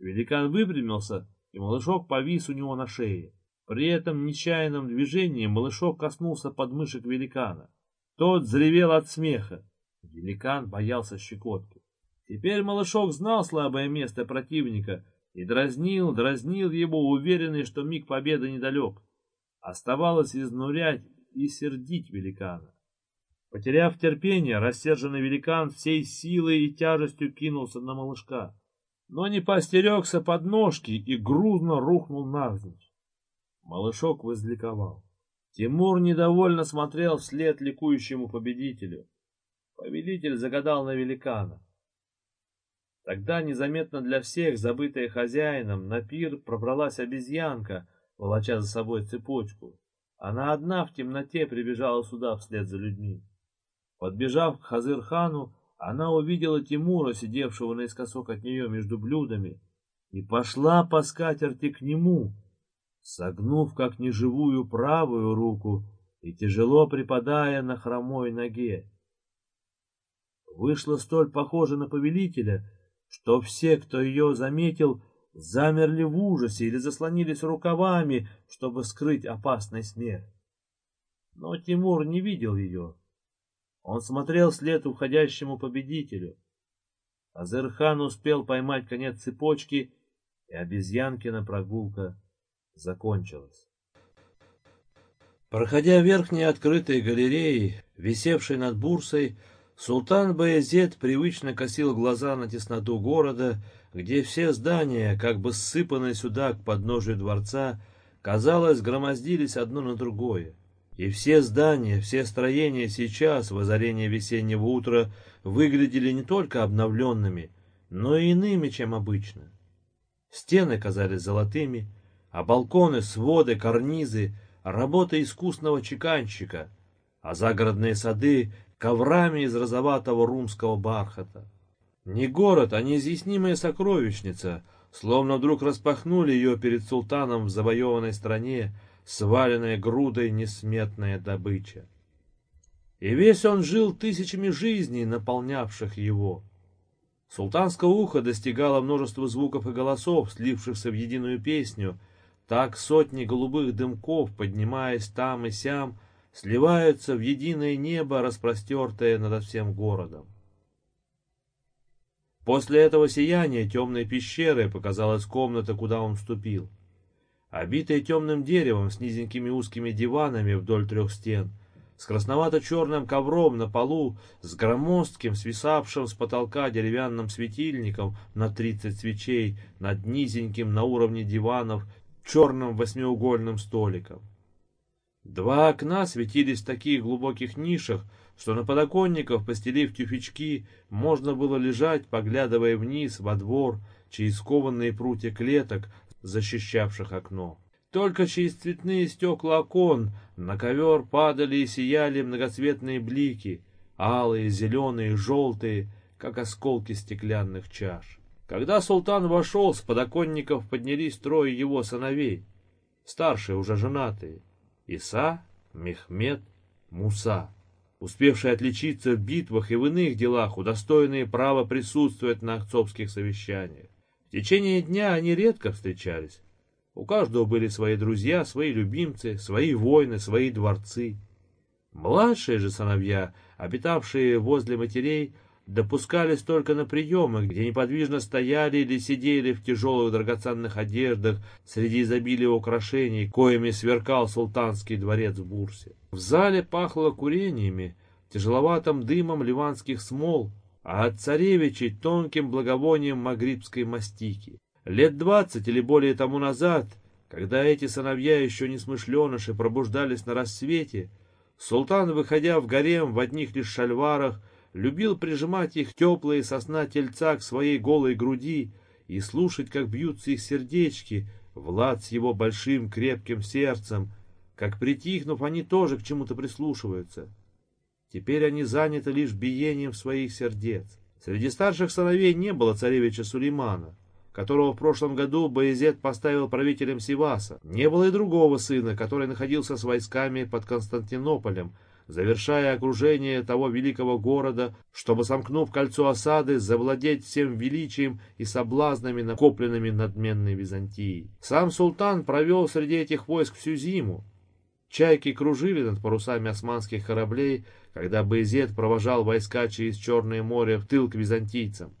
Speaker 1: Великан выпрямился, и малышок повис у него на шее. При этом нечаянном движении малышок коснулся подмышек великана. Тот взревел от смеха. Великан боялся щекотки. Теперь малышок знал слабое место противника и дразнил, дразнил его, уверенный, что миг победы недалек. Оставалось изнурять и сердить великана. Потеряв терпение, рассерженный великан всей силой и тяжестью кинулся на малышка, но не постерегся подножки и грузно рухнул навзничь. Малышок возликовал. Тимур недовольно смотрел вслед ликующему победителю. Повелитель загадал на великана. Тогда, незаметно для всех, забытая хозяином, на пир пробралась обезьянка, волоча за собой цепочку. Она одна в темноте прибежала сюда вслед за людьми. Подбежав к Хазырхану, она увидела Тимура, сидевшего наискосок от нее между блюдами, и пошла по скатерти к нему, согнув как неживую правую руку и тяжело припадая на хромой ноге. Вышла столь похожа на повелителя, что все, кто ее заметил, замерли в ужасе или заслонились рукавами, чтобы скрыть опасный смех. Но Тимур не видел ее. Он смотрел вслед уходящему победителю. Азерхан успел поймать конец цепочки, и обезьянкина прогулка закончилась. Проходя верхние открытые галереи, висевшей над бурсой, султан Баязет привычно косил глаза на тесноту города, где все здания, как бы ссыпанные сюда к подножию дворца, казалось, громоздились одно на другое. И все здания, все строения сейчас, в озарении весеннего утра, выглядели не только обновленными, но и иными, чем обычно. Стены казались золотыми, а балконы, своды, карнизы — работа искусного чеканщика, а загородные сады — коврами из розоватого румского бархата. Не город, а неизъяснимая сокровищница, словно вдруг распахнули ее перед султаном в завоеванной стране, сваленная грудой несметная добыча. И весь он жил тысячами жизней, наполнявших его. Султанское ухо достигало множество звуков и голосов, слившихся в единую песню, так сотни голубых дымков, поднимаясь там и сям, сливаются в единое небо, распростертое над всем городом. После этого сияния темной пещеры показалась комната, куда он вступил обитая темным деревом с низенькими узкими диванами вдоль трех стен, с красновато-черным ковром на полу, с громоздким, свисавшим с потолка деревянным светильником на тридцать свечей над низеньким на уровне диванов черным восьмиугольным столиком. Два окна светились в таких глубоких нишах, что на подоконниках, постелив тюфячки, можно было лежать, поглядывая вниз во двор, через кованные прутья клеток, защищавших окно. Только через цветные стекла окон на ковер падали и сияли многоцветные блики, алые, зеленые, желтые, как осколки стеклянных чаш. Когда султан вошел, с подоконников поднялись трое его сыновей, старшие уже женатые, Иса, Мехмед, Муса, успевшие отличиться в битвах и в иных делах, удостоенные права присутствовать на отцовских совещаниях. В течение дня они редко встречались. У каждого были свои друзья, свои любимцы, свои войны, свои дворцы. Младшие же сыновья, обитавшие возле матерей, допускались только на приемы, где неподвижно стояли или сидели в тяжелых драгоценных одеждах среди изобилия украшений, коими сверкал султанский дворец в Бурсе. В зале пахло курениями, тяжеловатым дымом ливанских смол, а от царевичей тонким благовонием магрибской мастики. Лет двадцать или более тому назад, когда эти сыновья еще не смышленыши пробуждались на рассвете, султан, выходя в гарем в одних лишь шальварах, любил прижимать их теплые сосна тельца к своей голой груди и слушать, как бьются их сердечки, Влад с его большим крепким сердцем, как притихнув, они тоже к чему-то прислушиваются. Теперь они заняты лишь биением своих сердец. Среди старших сыновей не было царевича Сулеймана, которого в прошлом году Боязет поставил правителем Сиваса. Не было и другого сына, который находился с войсками под Константинополем, завершая окружение того великого города, чтобы, сомкнув кольцо осады, завладеть всем величием и соблазнами, накопленными надменной Византией. Сам султан провел среди этих войск всю зиму. Чайки кружили над парусами османских кораблей, когда Байзет провожал войска через Черное море в тыл к византийцам.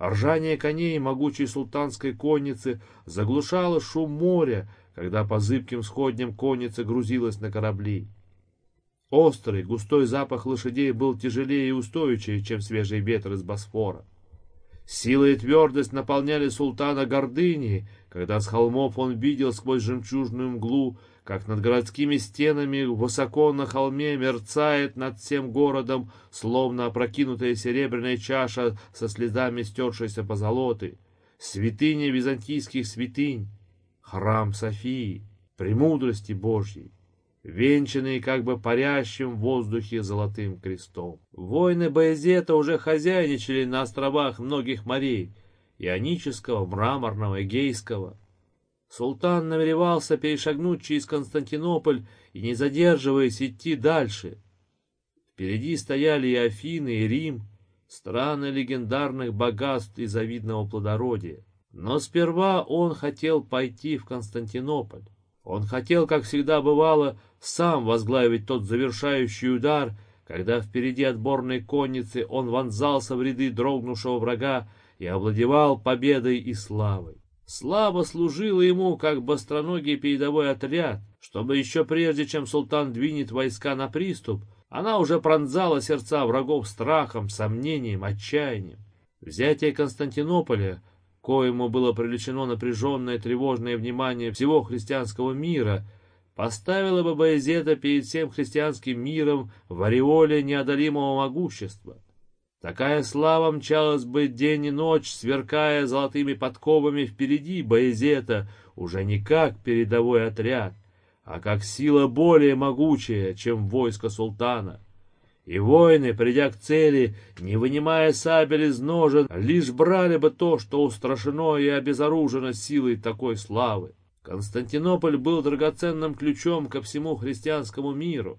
Speaker 1: Ржание коней могучей султанской конницы заглушало шум моря, когда по зыбким сходням конница грузилась на корабли. Острый, густой запах лошадей был тяжелее и устойчивее, чем свежий ветер из Босфора. Сила и твердость наполняли султана гордыней, когда с холмов он видел сквозь жемчужную мглу как над городскими стенами высоко на холме мерцает над всем городом, словно опрокинутая серебряная чаша со следами стершейся позолоты, святыня византийских святынь, храм Софии, премудрости Божьей, венчанный как бы парящим в воздухе золотым крестом. Воины Боязета уже хозяйничали на островах многих морей, Ионического, Мраморного, Эгейского, Султан намеревался перешагнуть через Константинополь и, не задерживаясь, идти дальше. Впереди стояли и Афины, и Рим, страны легендарных богатств и завидного плодородия. Но сперва он хотел пойти в Константинополь. Он хотел, как всегда бывало, сам возглавить тот завершающий удар, когда впереди отборной конницы он вонзался в ряды дрогнувшего врага и овладевал победой и славой. Слава служила ему, как быстроногий передовой отряд, чтобы еще прежде, чем султан двинет войска на приступ, она уже пронзала сердца врагов страхом, сомнением, отчаянием. Взятие Константинополя, коему было привлечено напряженное тревожное внимание всего христианского мира, поставило бы Боязета перед всем христианским миром в ореоле неодолимого могущества. Такая слава мчалась бы день и ночь, сверкая золотыми подковами впереди Боязета, уже не как передовой отряд, а как сила более могучая, чем войско султана. И воины, придя к цели, не вынимая сабель из ножен, лишь брали бы то, что устрашено и обезоружено силой такой славы. Константинополь был драгоценным ключом ко всему христианскому миру.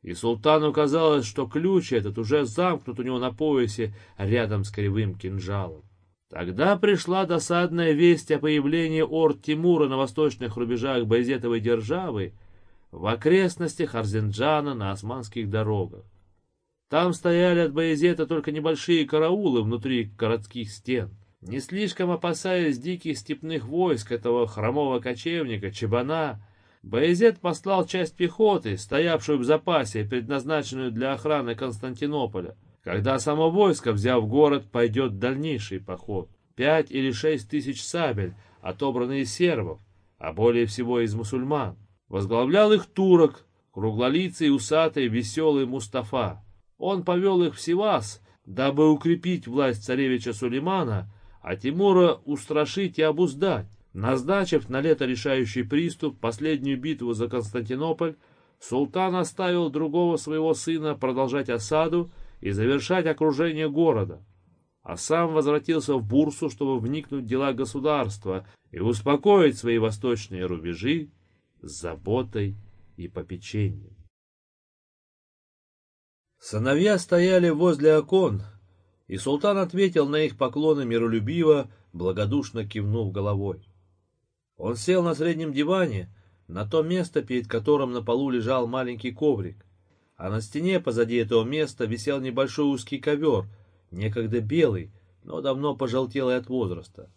Speaker 1: И султану казалось, что ключ этот уже замкнут у него на поясе рядом с кривым кинжалом. Тогда пришла досадная весть о появлении орд Тимура на восточных рубежах Байзетовой державы в окрестностях Арзенджана на османских дорогах. Там стояли от Баязета только небольшие караулы внутри городских стен. Не слишком опасаясь диких степных войск этого хромого кочевника, Чебана, Баязет послал часть пехоты, стоявшую в запасе, предназначенную для охраны Константинополя, когда само войско, взяв город, пойдет в дальнейший поход. Пять или шесть тысяч сабель, отобранные из сербов, а более всего из мусульман. Возглавлял их турок, круглолицый, усатый, веселый Мустафа. Он повел их в Сивас, дабы укрепить власть царевича Сулеймана, а Тимура устрашить и обуздать. Назначив на лето решающий приступ, последнюю битву за Константинополь, султан оставил другого своего сына продолжать осаду и завершать окружение города, а сам возвратился в Бурсу, чтобы вникнуть в дела государства и успокоить свои восточные рубежи с заботой и попечением. Сыновья стояли возле окон, и султан ответил на их поклоны миролюбиво, благодушно кивнув головой. Он сел на среднем диване, на то место, перед которым на полу лежал маленький коврик, а на стене позади этого места висел небольшой узкий ковер, некогда белый, но давно пожелтелый от возраста.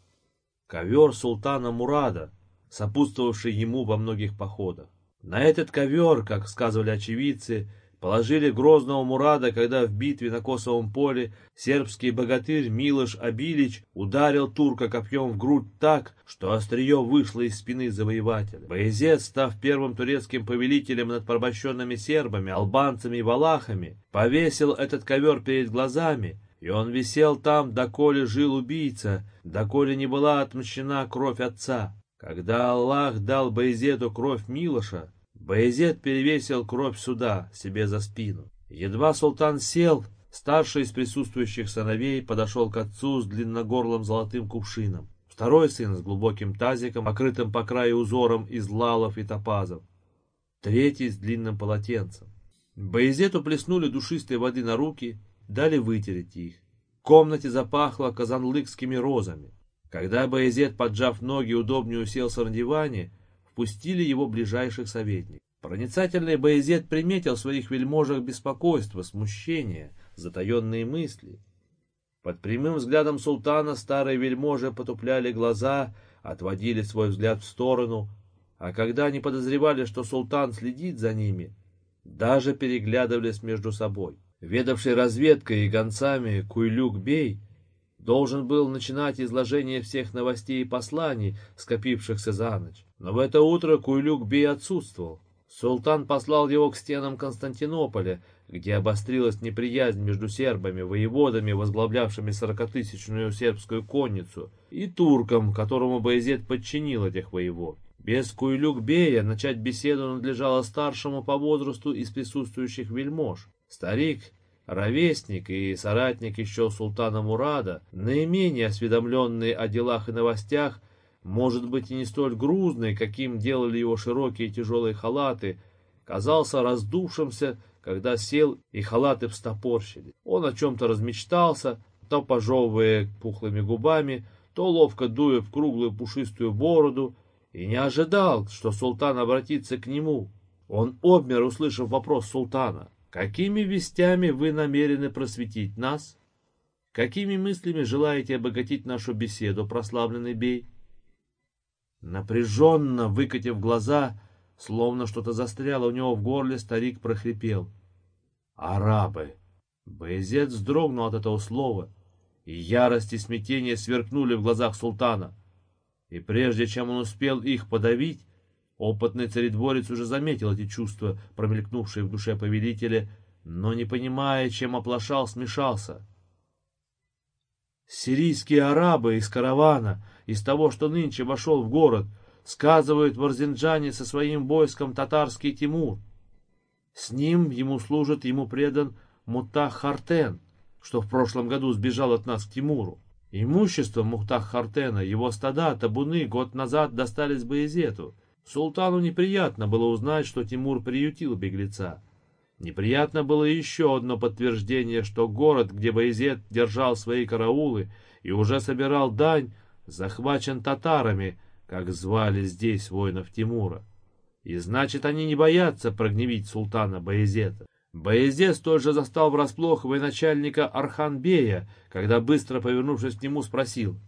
Speaker 1: Ковер султана Мурада, сопутствовавший ему во многих походах. На этот ковер, как сказывали очевидцы, Положили грозного Мурада, когда в битве на Косовом поле сербский богатырь Милош Абилич ударил турка копьем в грудь так, что острие вышло из спины завоевателя. Боязет, став первым турецким повелителем над порабощенными сербами, албанцами и валахами, повесил этот ковер перед глазами, и он висел там, доколе жил убийца, доколе не была отмщена кровь отца. Когда Аллах дал Боязету кровь Милоша, Баязет перевесил кровь суда себе за спину. Едва султан сел, старший из присутствующих сыновей подошел к отцу с длинногорлым золотым кувшином. Второй сын с глубоким тазиком, покрытым по краю узором из лалов и топазов. Третий с длинным полотенцем. Боязету плеснули душистой воды на руки, дали вытереть их. В комнате запахло казанлыкскими розами. Когда Боязет, поджав ноги, удобнее уселся на диване, впустили его ближайших советников. Проницательный Боязет приметил в своих вельможах беспокойство, смущение, затаенные мысли. Под прямым взглядом султана старые вельможи потупляли глаза, отводили свой взгляд в сторону, а когда они подозревали, что султан следит за ними, даже переглядывались между собой. Ведавший разведкой и гонцами Куйлюк-бей должен был начинать изложение всех новостей и посланий, скопившихся за ночь. Но в это утро Куйлюк-бей отсутствовал. Султан послал его к стенам Константинополя, где обострилась неприязнь между сербами, воеводами, возглавлявшими сорокатысячную сербскую конницу, и турком, которому Баязет подчинил этих воевод. Без Куйлюк-бея начать беседу надлежало старшему по возрасту из присутствующих вельмож. Старик ровесник и соратник еще султана Мурада, наименее осведомленный о делах и новостях, может быть и не столь грузный, каким делали его широкие тяжелые халаты, казался раздувшимся, когда сел и халаты встопорщили. Он о чем-то размечтался, то пожевывая пухлыми губами, то ловко дуя в круглую пушистую бороду, и не ожидал, что султан обратится к нему. Он обмер, услышав вопрос султана. Какими вестями вы намерены просветить нас? Какими мыслями желаете обогатить нашу беседу, прославленный бей? Напряженно, выкатив глаза, словно что-то застряло у него в горле, старик прохрипел. Арабы! Боязет вздрогнул от этого слова, и ярость и смятение сверкнули в глазах султана. И прежде чем он успел их подавить, опытный царедворец уже заметил эти чувства, промелькнувшие в душе повелителя, но, не понимая, чем оплошал, смешался. Сирийские арабы из каравана, из того, что нынче вошел в город, сказывают в Арзенджане со своим войском татарский Тимур. С ним ему служит, ему предан Мутах Хартен, что в прошлом году сбежал от нас к Тимуру. Имущество Мухтах Хартена, его стада, табуны год назад достались Баязету. Султану неприятно было узнать, что Тимур приютил беглеца. Неприятно было еще одно подтверждение, что город, где Баязет держал свои караулы и уже собирал дань, захвачен татарами, как звали здесь воинов Тимура. И значит, они не боятся прогневить султана Баязета. Баязет столь же застал врасплох военачальника Арханбея, когда, быстро повернувшись к нему, спросил,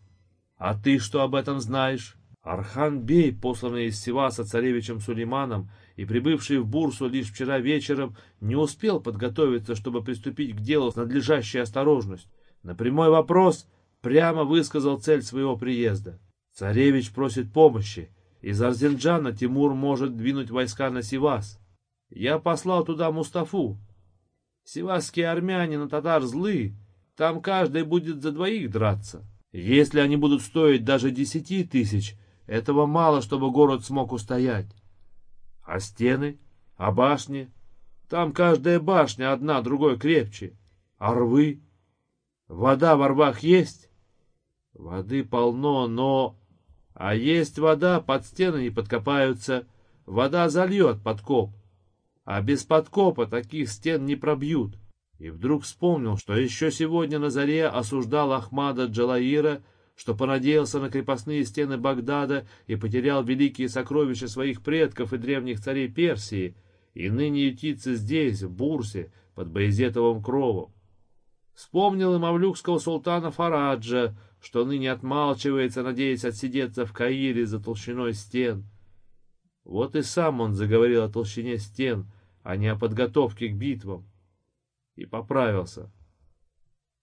Speaker 1: «А ты что об этом знаешь?» Арханбей, посланный из Севаса царевичем Сулейманом и прибывший в Бурсу лишь вчера вечером, не успел подготовиться, чтобы приступить к делу с надлежащей осторожностью. На прямой вопрос прямо высказал цель своего приезда. Царевич просит помощи. Из Арзенджана Тимур может двинуть войска на Севас. Я послал туда Мустафу. Севасские армяне на татар злы, там каждый будет за двоих драться. Если они будут стоить даже десяти тысяч, этого мало, чтобы город смог устоять. А стены? А башни? Там каждая башня одна другой крепче. А рвы? Вода во рвах есть? Воды полно, но... А есть вода, под стены не подкопаются. Вода зальет подкоп а без подкопа таких стен не пробьют. И вдруг вспомнил, что еще сегодня на заре осуждал Ахмада Джалаира, что понадеялся на крепостные стены Багдада и потерял великие сокровища своих предков и древних царей Персии, и ныне ютится здесь, в Бурсе, под Боязетовым кровом. Вспомнил и мавлюкского султана Фараджа, что ныне отмалчивается, надеясь отсидеться в Каире за толщиной стен. Вот и сам он заговорил о толщине стен, а не о подготовке к битвам. И поправился.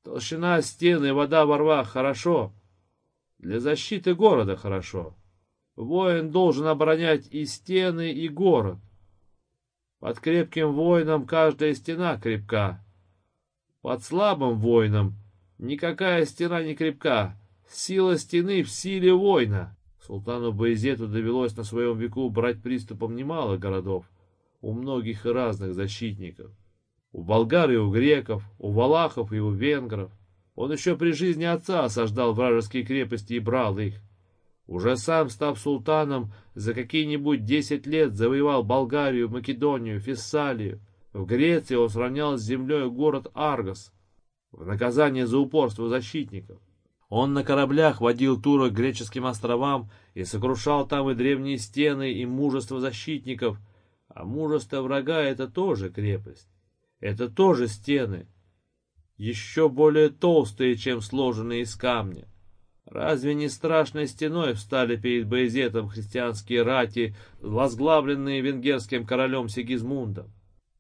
Speaker 1: Толщина стен и вода во рвах хорошо. Для защиты города хорошо. Воин должен оборонять и стены, и город. Под крепким воином каждая стена крепка. Под слабым воином никакая стена не крепка. Сила стены в силе воина. Султану Баязету довелось на своем веку брать приступом немало городов, у многих и разных защитников. У болгар и у греков, у валахов и у венгров. Он еще при жизни отца осаждал вражеские крепости и брал их. Уже сам, став султаном, за какие-нибудь десять лет завоевал Болгарию, Македонию, Фессалию. В Греции он сравнял с землей город Аргос в наказание за упорство защитников. Он на кораблях водил турок к греческим островам и сокрушал там и древние стены, и мужество защитников. А мужество врага — это тоже крепость. Это тоже стены. Еще более толстые, чем сложенные из камня. Разве не страшной стеной встали перед Боязетом христианские рати, возглавленные венгерским королем Сигизмундом?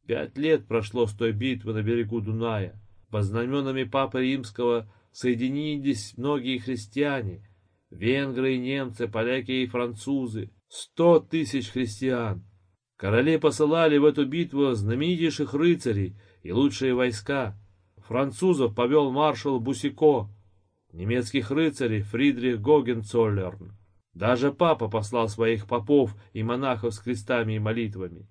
Speaker 1: Пять лет прошло с той битвы на берегу Дуная. Под знаменами Папы Римского — соединились многие христиане, венгры и немцы, поляки и французы, сто тысяч христиан. Короли посылали в эту битву знаменитейших рыцарей и лучшие войска. Французов повел маршал Бусико, немецких рыцарей Фридрих Гогенцоллерн. Даже папа послал своих попов и монахов с крестами и молитвами.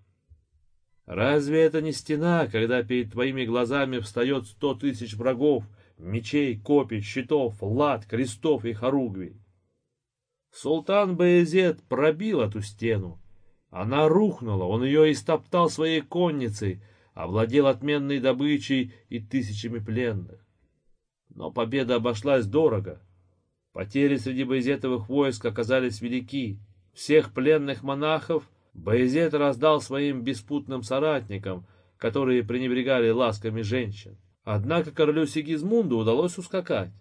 Speaker 1: Разве это не стена, когда перед твоими глазами встает сто тысяч врагов, мечей, копий, щитов, лад, крестов и хоругвий. Султан Баязет пробил эту стену. Она рухнула, он ее истоптал своей конницей, овладел отменной добычей и тысячами пленных. Но победа обошлась дорого. Потери среди Баязетовых войск оказались велики. Всех пленных монахов Баязет раздал своим беспутным соратникам, которые пренебрегали ласками женщин. Однако королю Сигизмунду удалось ускакать.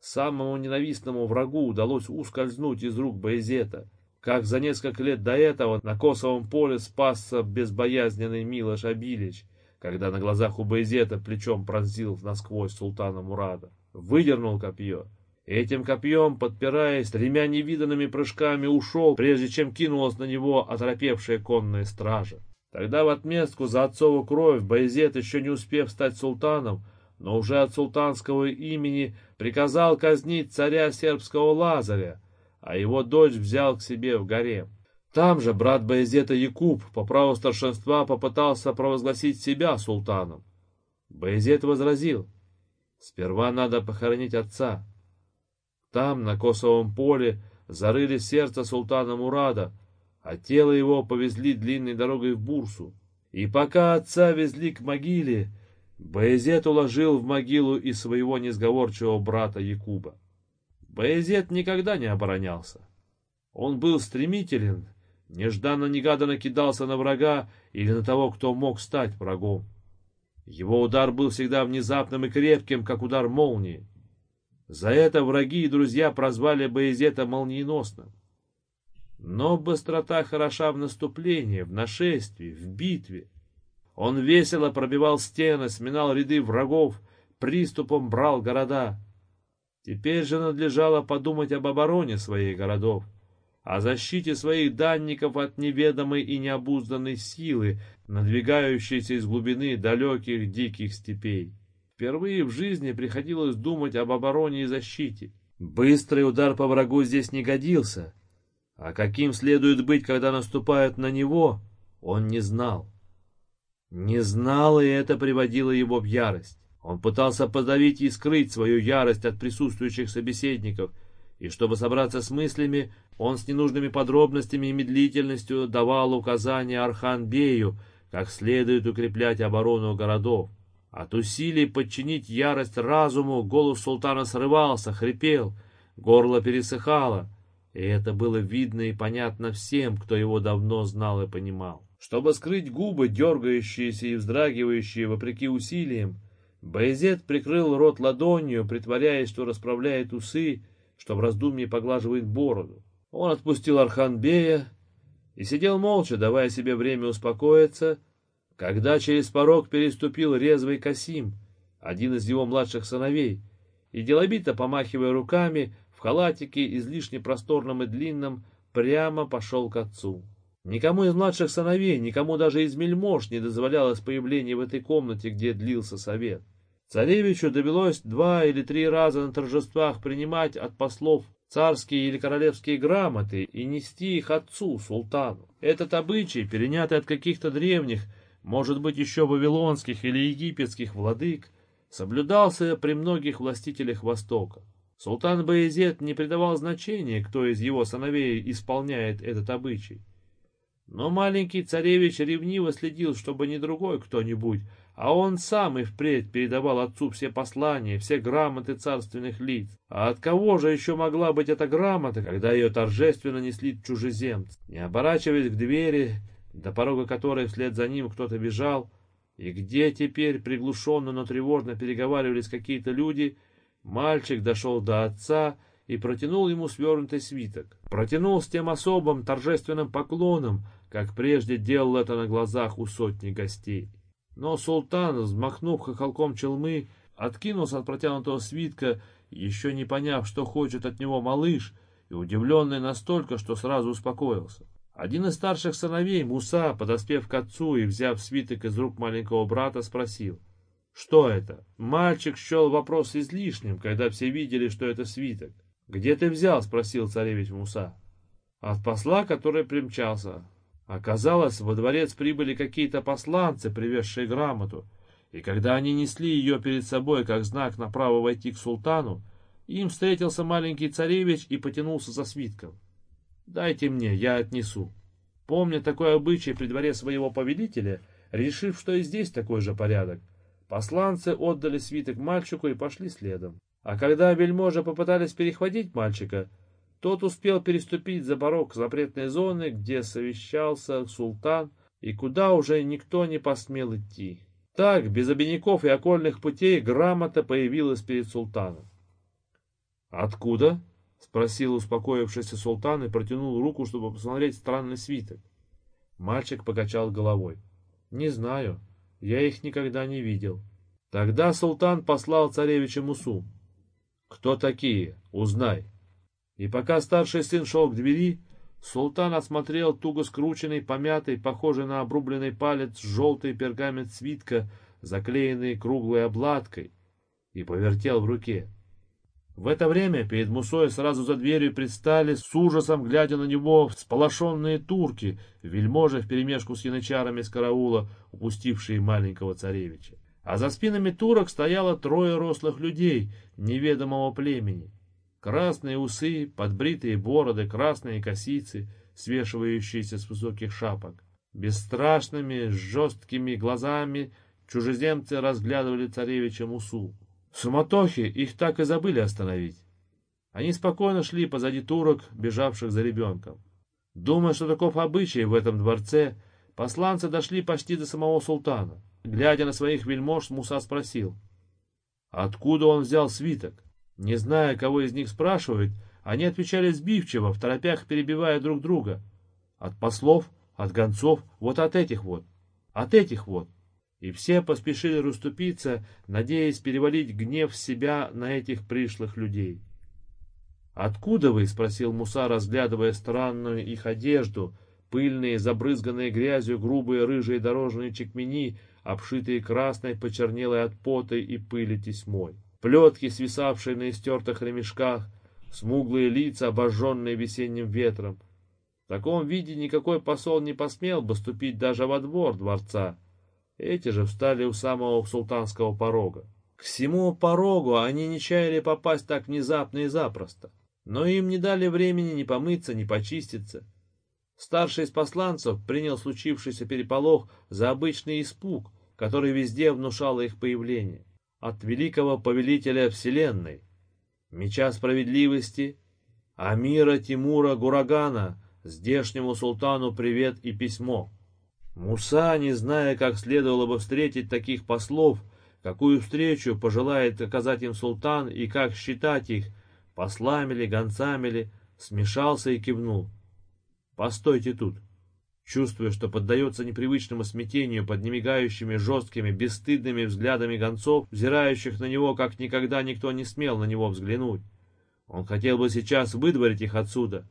Speaker 1: Самому ненавистному врагу удалось ускользнуть из рук Боязета, как за несколько лет до этого на Косовом поле спасся безбоязненный Милош Абилич, когда на глазах у Боязета плечом пронзил насквозь султана Мурада. выдернул копье. Этим копьем, подпираясь, тремя невиданными прыжками ушел, прежде чем кинулась на него оторопевшая конная стража. Тогда в отместку за отцову кровь Байзет, еще не успев стать султаном, но уже от султанского имени приказал казнить царя сербского Лазаря, а его дочь взял к себе в гарем. Там же брат Баязета Якуб по праву старшинства попытался провозгласить себя султаном. Баязет возразил, сперва надо похоронить отца. Там, на Косовом поле, зарыли сердце султана Мурада, а тело его повезли длинной дорогой в Бурсу. И пока отца везли к могиле, Баязет уложил в могилу и своего несговорчивого брата Якуба. Баязет никогда не оборонялся. Он был стремителен, нежданно-негаданно кидался на врага или на того, кто мог стать врагом. Его удар был всегда внезапным и крепким, как удар молнии. За это враги и друзья прозвали Боязета молниеносным. Но быстрота хороша в наступлении, в нашествии, в битве. Он весело пробивал стены, сминал ряды врагов, приступом брал города. Теперь же надлежало подумать об обороне своих городов о защите своих данников от неведомой и необузданной силы, надвигающейся из глубины далеких диких степей. Впервые в жизни приходилось думать об обороне и защите. Быстрый удар по врагу здесь не годился, а каким следует быть, когда наступают на него, он не знал. Не знал, и это приводило его в ярость. Он пытался подавить и скрыть свою ярость от присутствующих собеседников — и чтобы собраться с мыслями, он с ненужными подробностями и медлительностью давал указания Арханбею, как следует укреплять оборону городов. От усилий подчинить ярость разуму голос султана срывался, хрипел, горло пересыхало, и это было видно и понятно всем, кто его давно знал и понимал. Чтобы скрыть губы, дергающиеся и вздрагивающие вопреки усилиям, Байзет прикрыл рот ладонью, притворяясь, что расправляет усы, что в раздумье поглаживает бороду. Он отпустил Арханбея и сидел молча, давая себе время успокоиться, когда через порог переступил резвый Касим, один из его младших сыновей, и деловито, помахивая руками, в халатике излишне просторном и длинном, прямо пошел к отцу. Никому из младших сыновей, никому даже из мельмож не дозволялось появление в этой комнате, где длился совет. Царевичу довелось два или три раза на торжествах принимать от послов царские или королевские грамоты и нести их отцу, султану. Этот обычай, перенятый от каких-то древних, может быть еще вавилонских или египетских владык, соблюдался при многих властителях Востока. Султан Баезет не придавал значения, кто из его сыновей исполняет этот обычай. Но маленький царевич ревниво следил, чтобы не другой кто-нибудь, а он сам и впредь передавал отцу все послания, все грамоты царственных лиц. А от кого же еще могла быть эта грамота, когда ее торжественно несли чужеземцы? Не оборачиваясь к двери, до порога которой вслед за ним кто-то бежал, и где теперь приглушенно, но тревожно переговаривались какие-то люди, мальчик дошел до отца и протянул ему свернутый свиток. Протянул с тем особым торжественным поклоном, как прежде делал это на глазах у сотни гостей. Но султан, взмахнув хохолком челмы, откинулся от протянутого свитка, еще не поняв, что хочет от него малыш, и удивленный настолько, что сразу успокоился. Один из старших сыновей, Муса, подоспев к отцу и взяв свиток из рук маленького брата, спросил, что это? Мальчик счел вопрос излишним, когда все видели, что это свиток. «Где ты взял?» — спросил царевич Муса. «От посла, который примчался. Оказалось, во дворец прибыли какие-то посланцы, привезшие грамоту, и когда они несли ее перед собой как знак на право войти к султану, им встретился маленький царевич и потянулся за свитком. «Дайте мне, я отнесу». Помня такой обычай при дворе своего повелителя, решив, что и здесь такой же порядок, посланцы отдали свиток мальчику и пошли следом. А когда вельможи попытались перехватить мальчика, тот успел переступить за порог запретной зоны, где совещался султан, и куда уже никто не посмел идти. Так, без обиняков и окольных путей, грамота появилась перед султаном. «Откуда?» — спросил успокоившийся султан и протянул руку, чтобы посмотреть странный свиток. Мальчик покачал головой. «Не знаю, я их никогда не видел». Тогда султан послал царевича Мусу. Кто такие? Узнай. И пока старший сын шел к двери, султан осмотрел туго скрученный, помятый, похожий на обрубленный палец, желтый пергамент свитка, заклеенный круглой обладкой, и повертел в руке. В это время перед Мусой сразу за дверью предстали, с ужасом глядя на него, всполошенные турки, вельможи вперемешку с янычарами с караула, упустившие маленького царевича. А за спинами турок стояло трое рослых людей неведомого племени. Красные усы, подбритые бороды, красные косицы, свешивающиеся с высоких шапок. Бесстрашными, жесткими глазами чужеземцы разглядывали царевича Мусу. В суматохе их так и забыли остановить. Они спокойно шли позади турок, бежавших за ребенком. Думая, что таков обычай в этом дворце, посланцы дошли почти до самого султана. Глядя на своих вельмож, Муса спросил, откуда он взял свиток. Не зная, кого из них спрашивают, они отвечали сбивчиво, в торопях перебивая друг друга. От послов, от гонцов, вот от этих вот, от этих вот и все поспешили расступиться, надеясь перевалить гнев себя на этих пришлых людей. «Откуда вы?» — спросил Муса, разглядывая странную их одежду, пыльные, забрызганные грязью грубые рыжие дорожные чекмени, обшитые красной, почернелой от пота и пыли тесьмой. Плетки, свисавшие на истертых ремешках, смуглые лица, обожженные весенним ветром. В таком виде никакой посол не посмел бы ступить даже во двор дворца, эти же встали у самого султанского порога. К всему порогу они не чаяли попасть так внезапно и запросто. Но им не дали времени ни помыться, ни почиститься. Старший из посланцев принял случившийся переполох за обычный испуг, который везде внушало их появление. От великого повелителя вселенной, меча справедливости, Амира Тимура Гурагана, здешнему султану привет и письмо. Муса, не зная, как следовало бы встретить таких послов, какую встречу пожелает оказать им султан и как считать их, послами ли, гонцами ли, смешался и кивнул. «Постойте тут!» Чувствуя, что поддается непривычному смятению под немигающими, жесткими, бесстыдными взглядами гонцов, взирающих на него, как никогда никто не смел на него взглянуть. Он хотел бы сейчас выдворить их отсюда,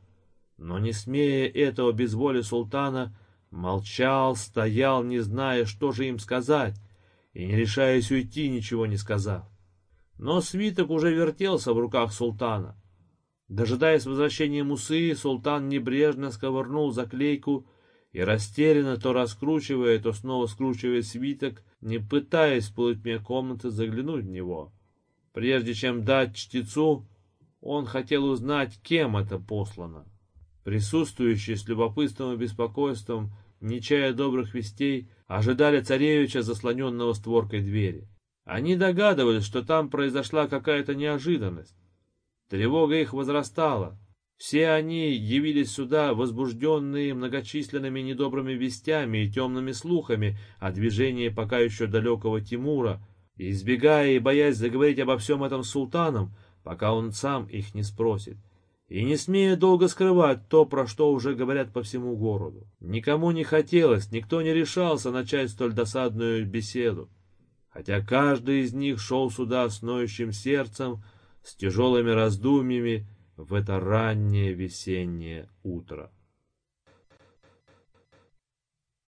Speaker 1: но, не смея этого без воли султана, Молчал, стоял, не зная, что же им сказать, и не решаясь уйти, ничего не сказав. Но свиток уже вертелся в руках султана. Дожидаясь возвращения Мусы, султан небрежно сковырнул заклейку и растерянно, то раскручивая, то снова скручивая свиток, не пытаясь в полутьме комнаты заглянуть в него. Прежде чем дать чтецу, он хотел узнать, кем это послано. Присутствующие с любопытством и беспокойством не чая добрых вестей, ожидали царевича, заслоненного створкой двери. Они догадывались, что там произошла какая-то неожиданность. Тревога их возрастала. Все они явились сюда, возбужденные многочисленными недобрыми вестями и темными слухами о движении пока еще далекого Тимура, избегая и боясь заговорить обо всем этом с султаном, пока он сам их не спросит и не смея долго скрывать то, про что уже говорят по всему городу. Никому не хотелось, никто не решался начать столь досадную беседу, хотя каждый из них шел сюда с ноющим сердцем, с тяжелыми раздумьями в это раннее весеннее утро.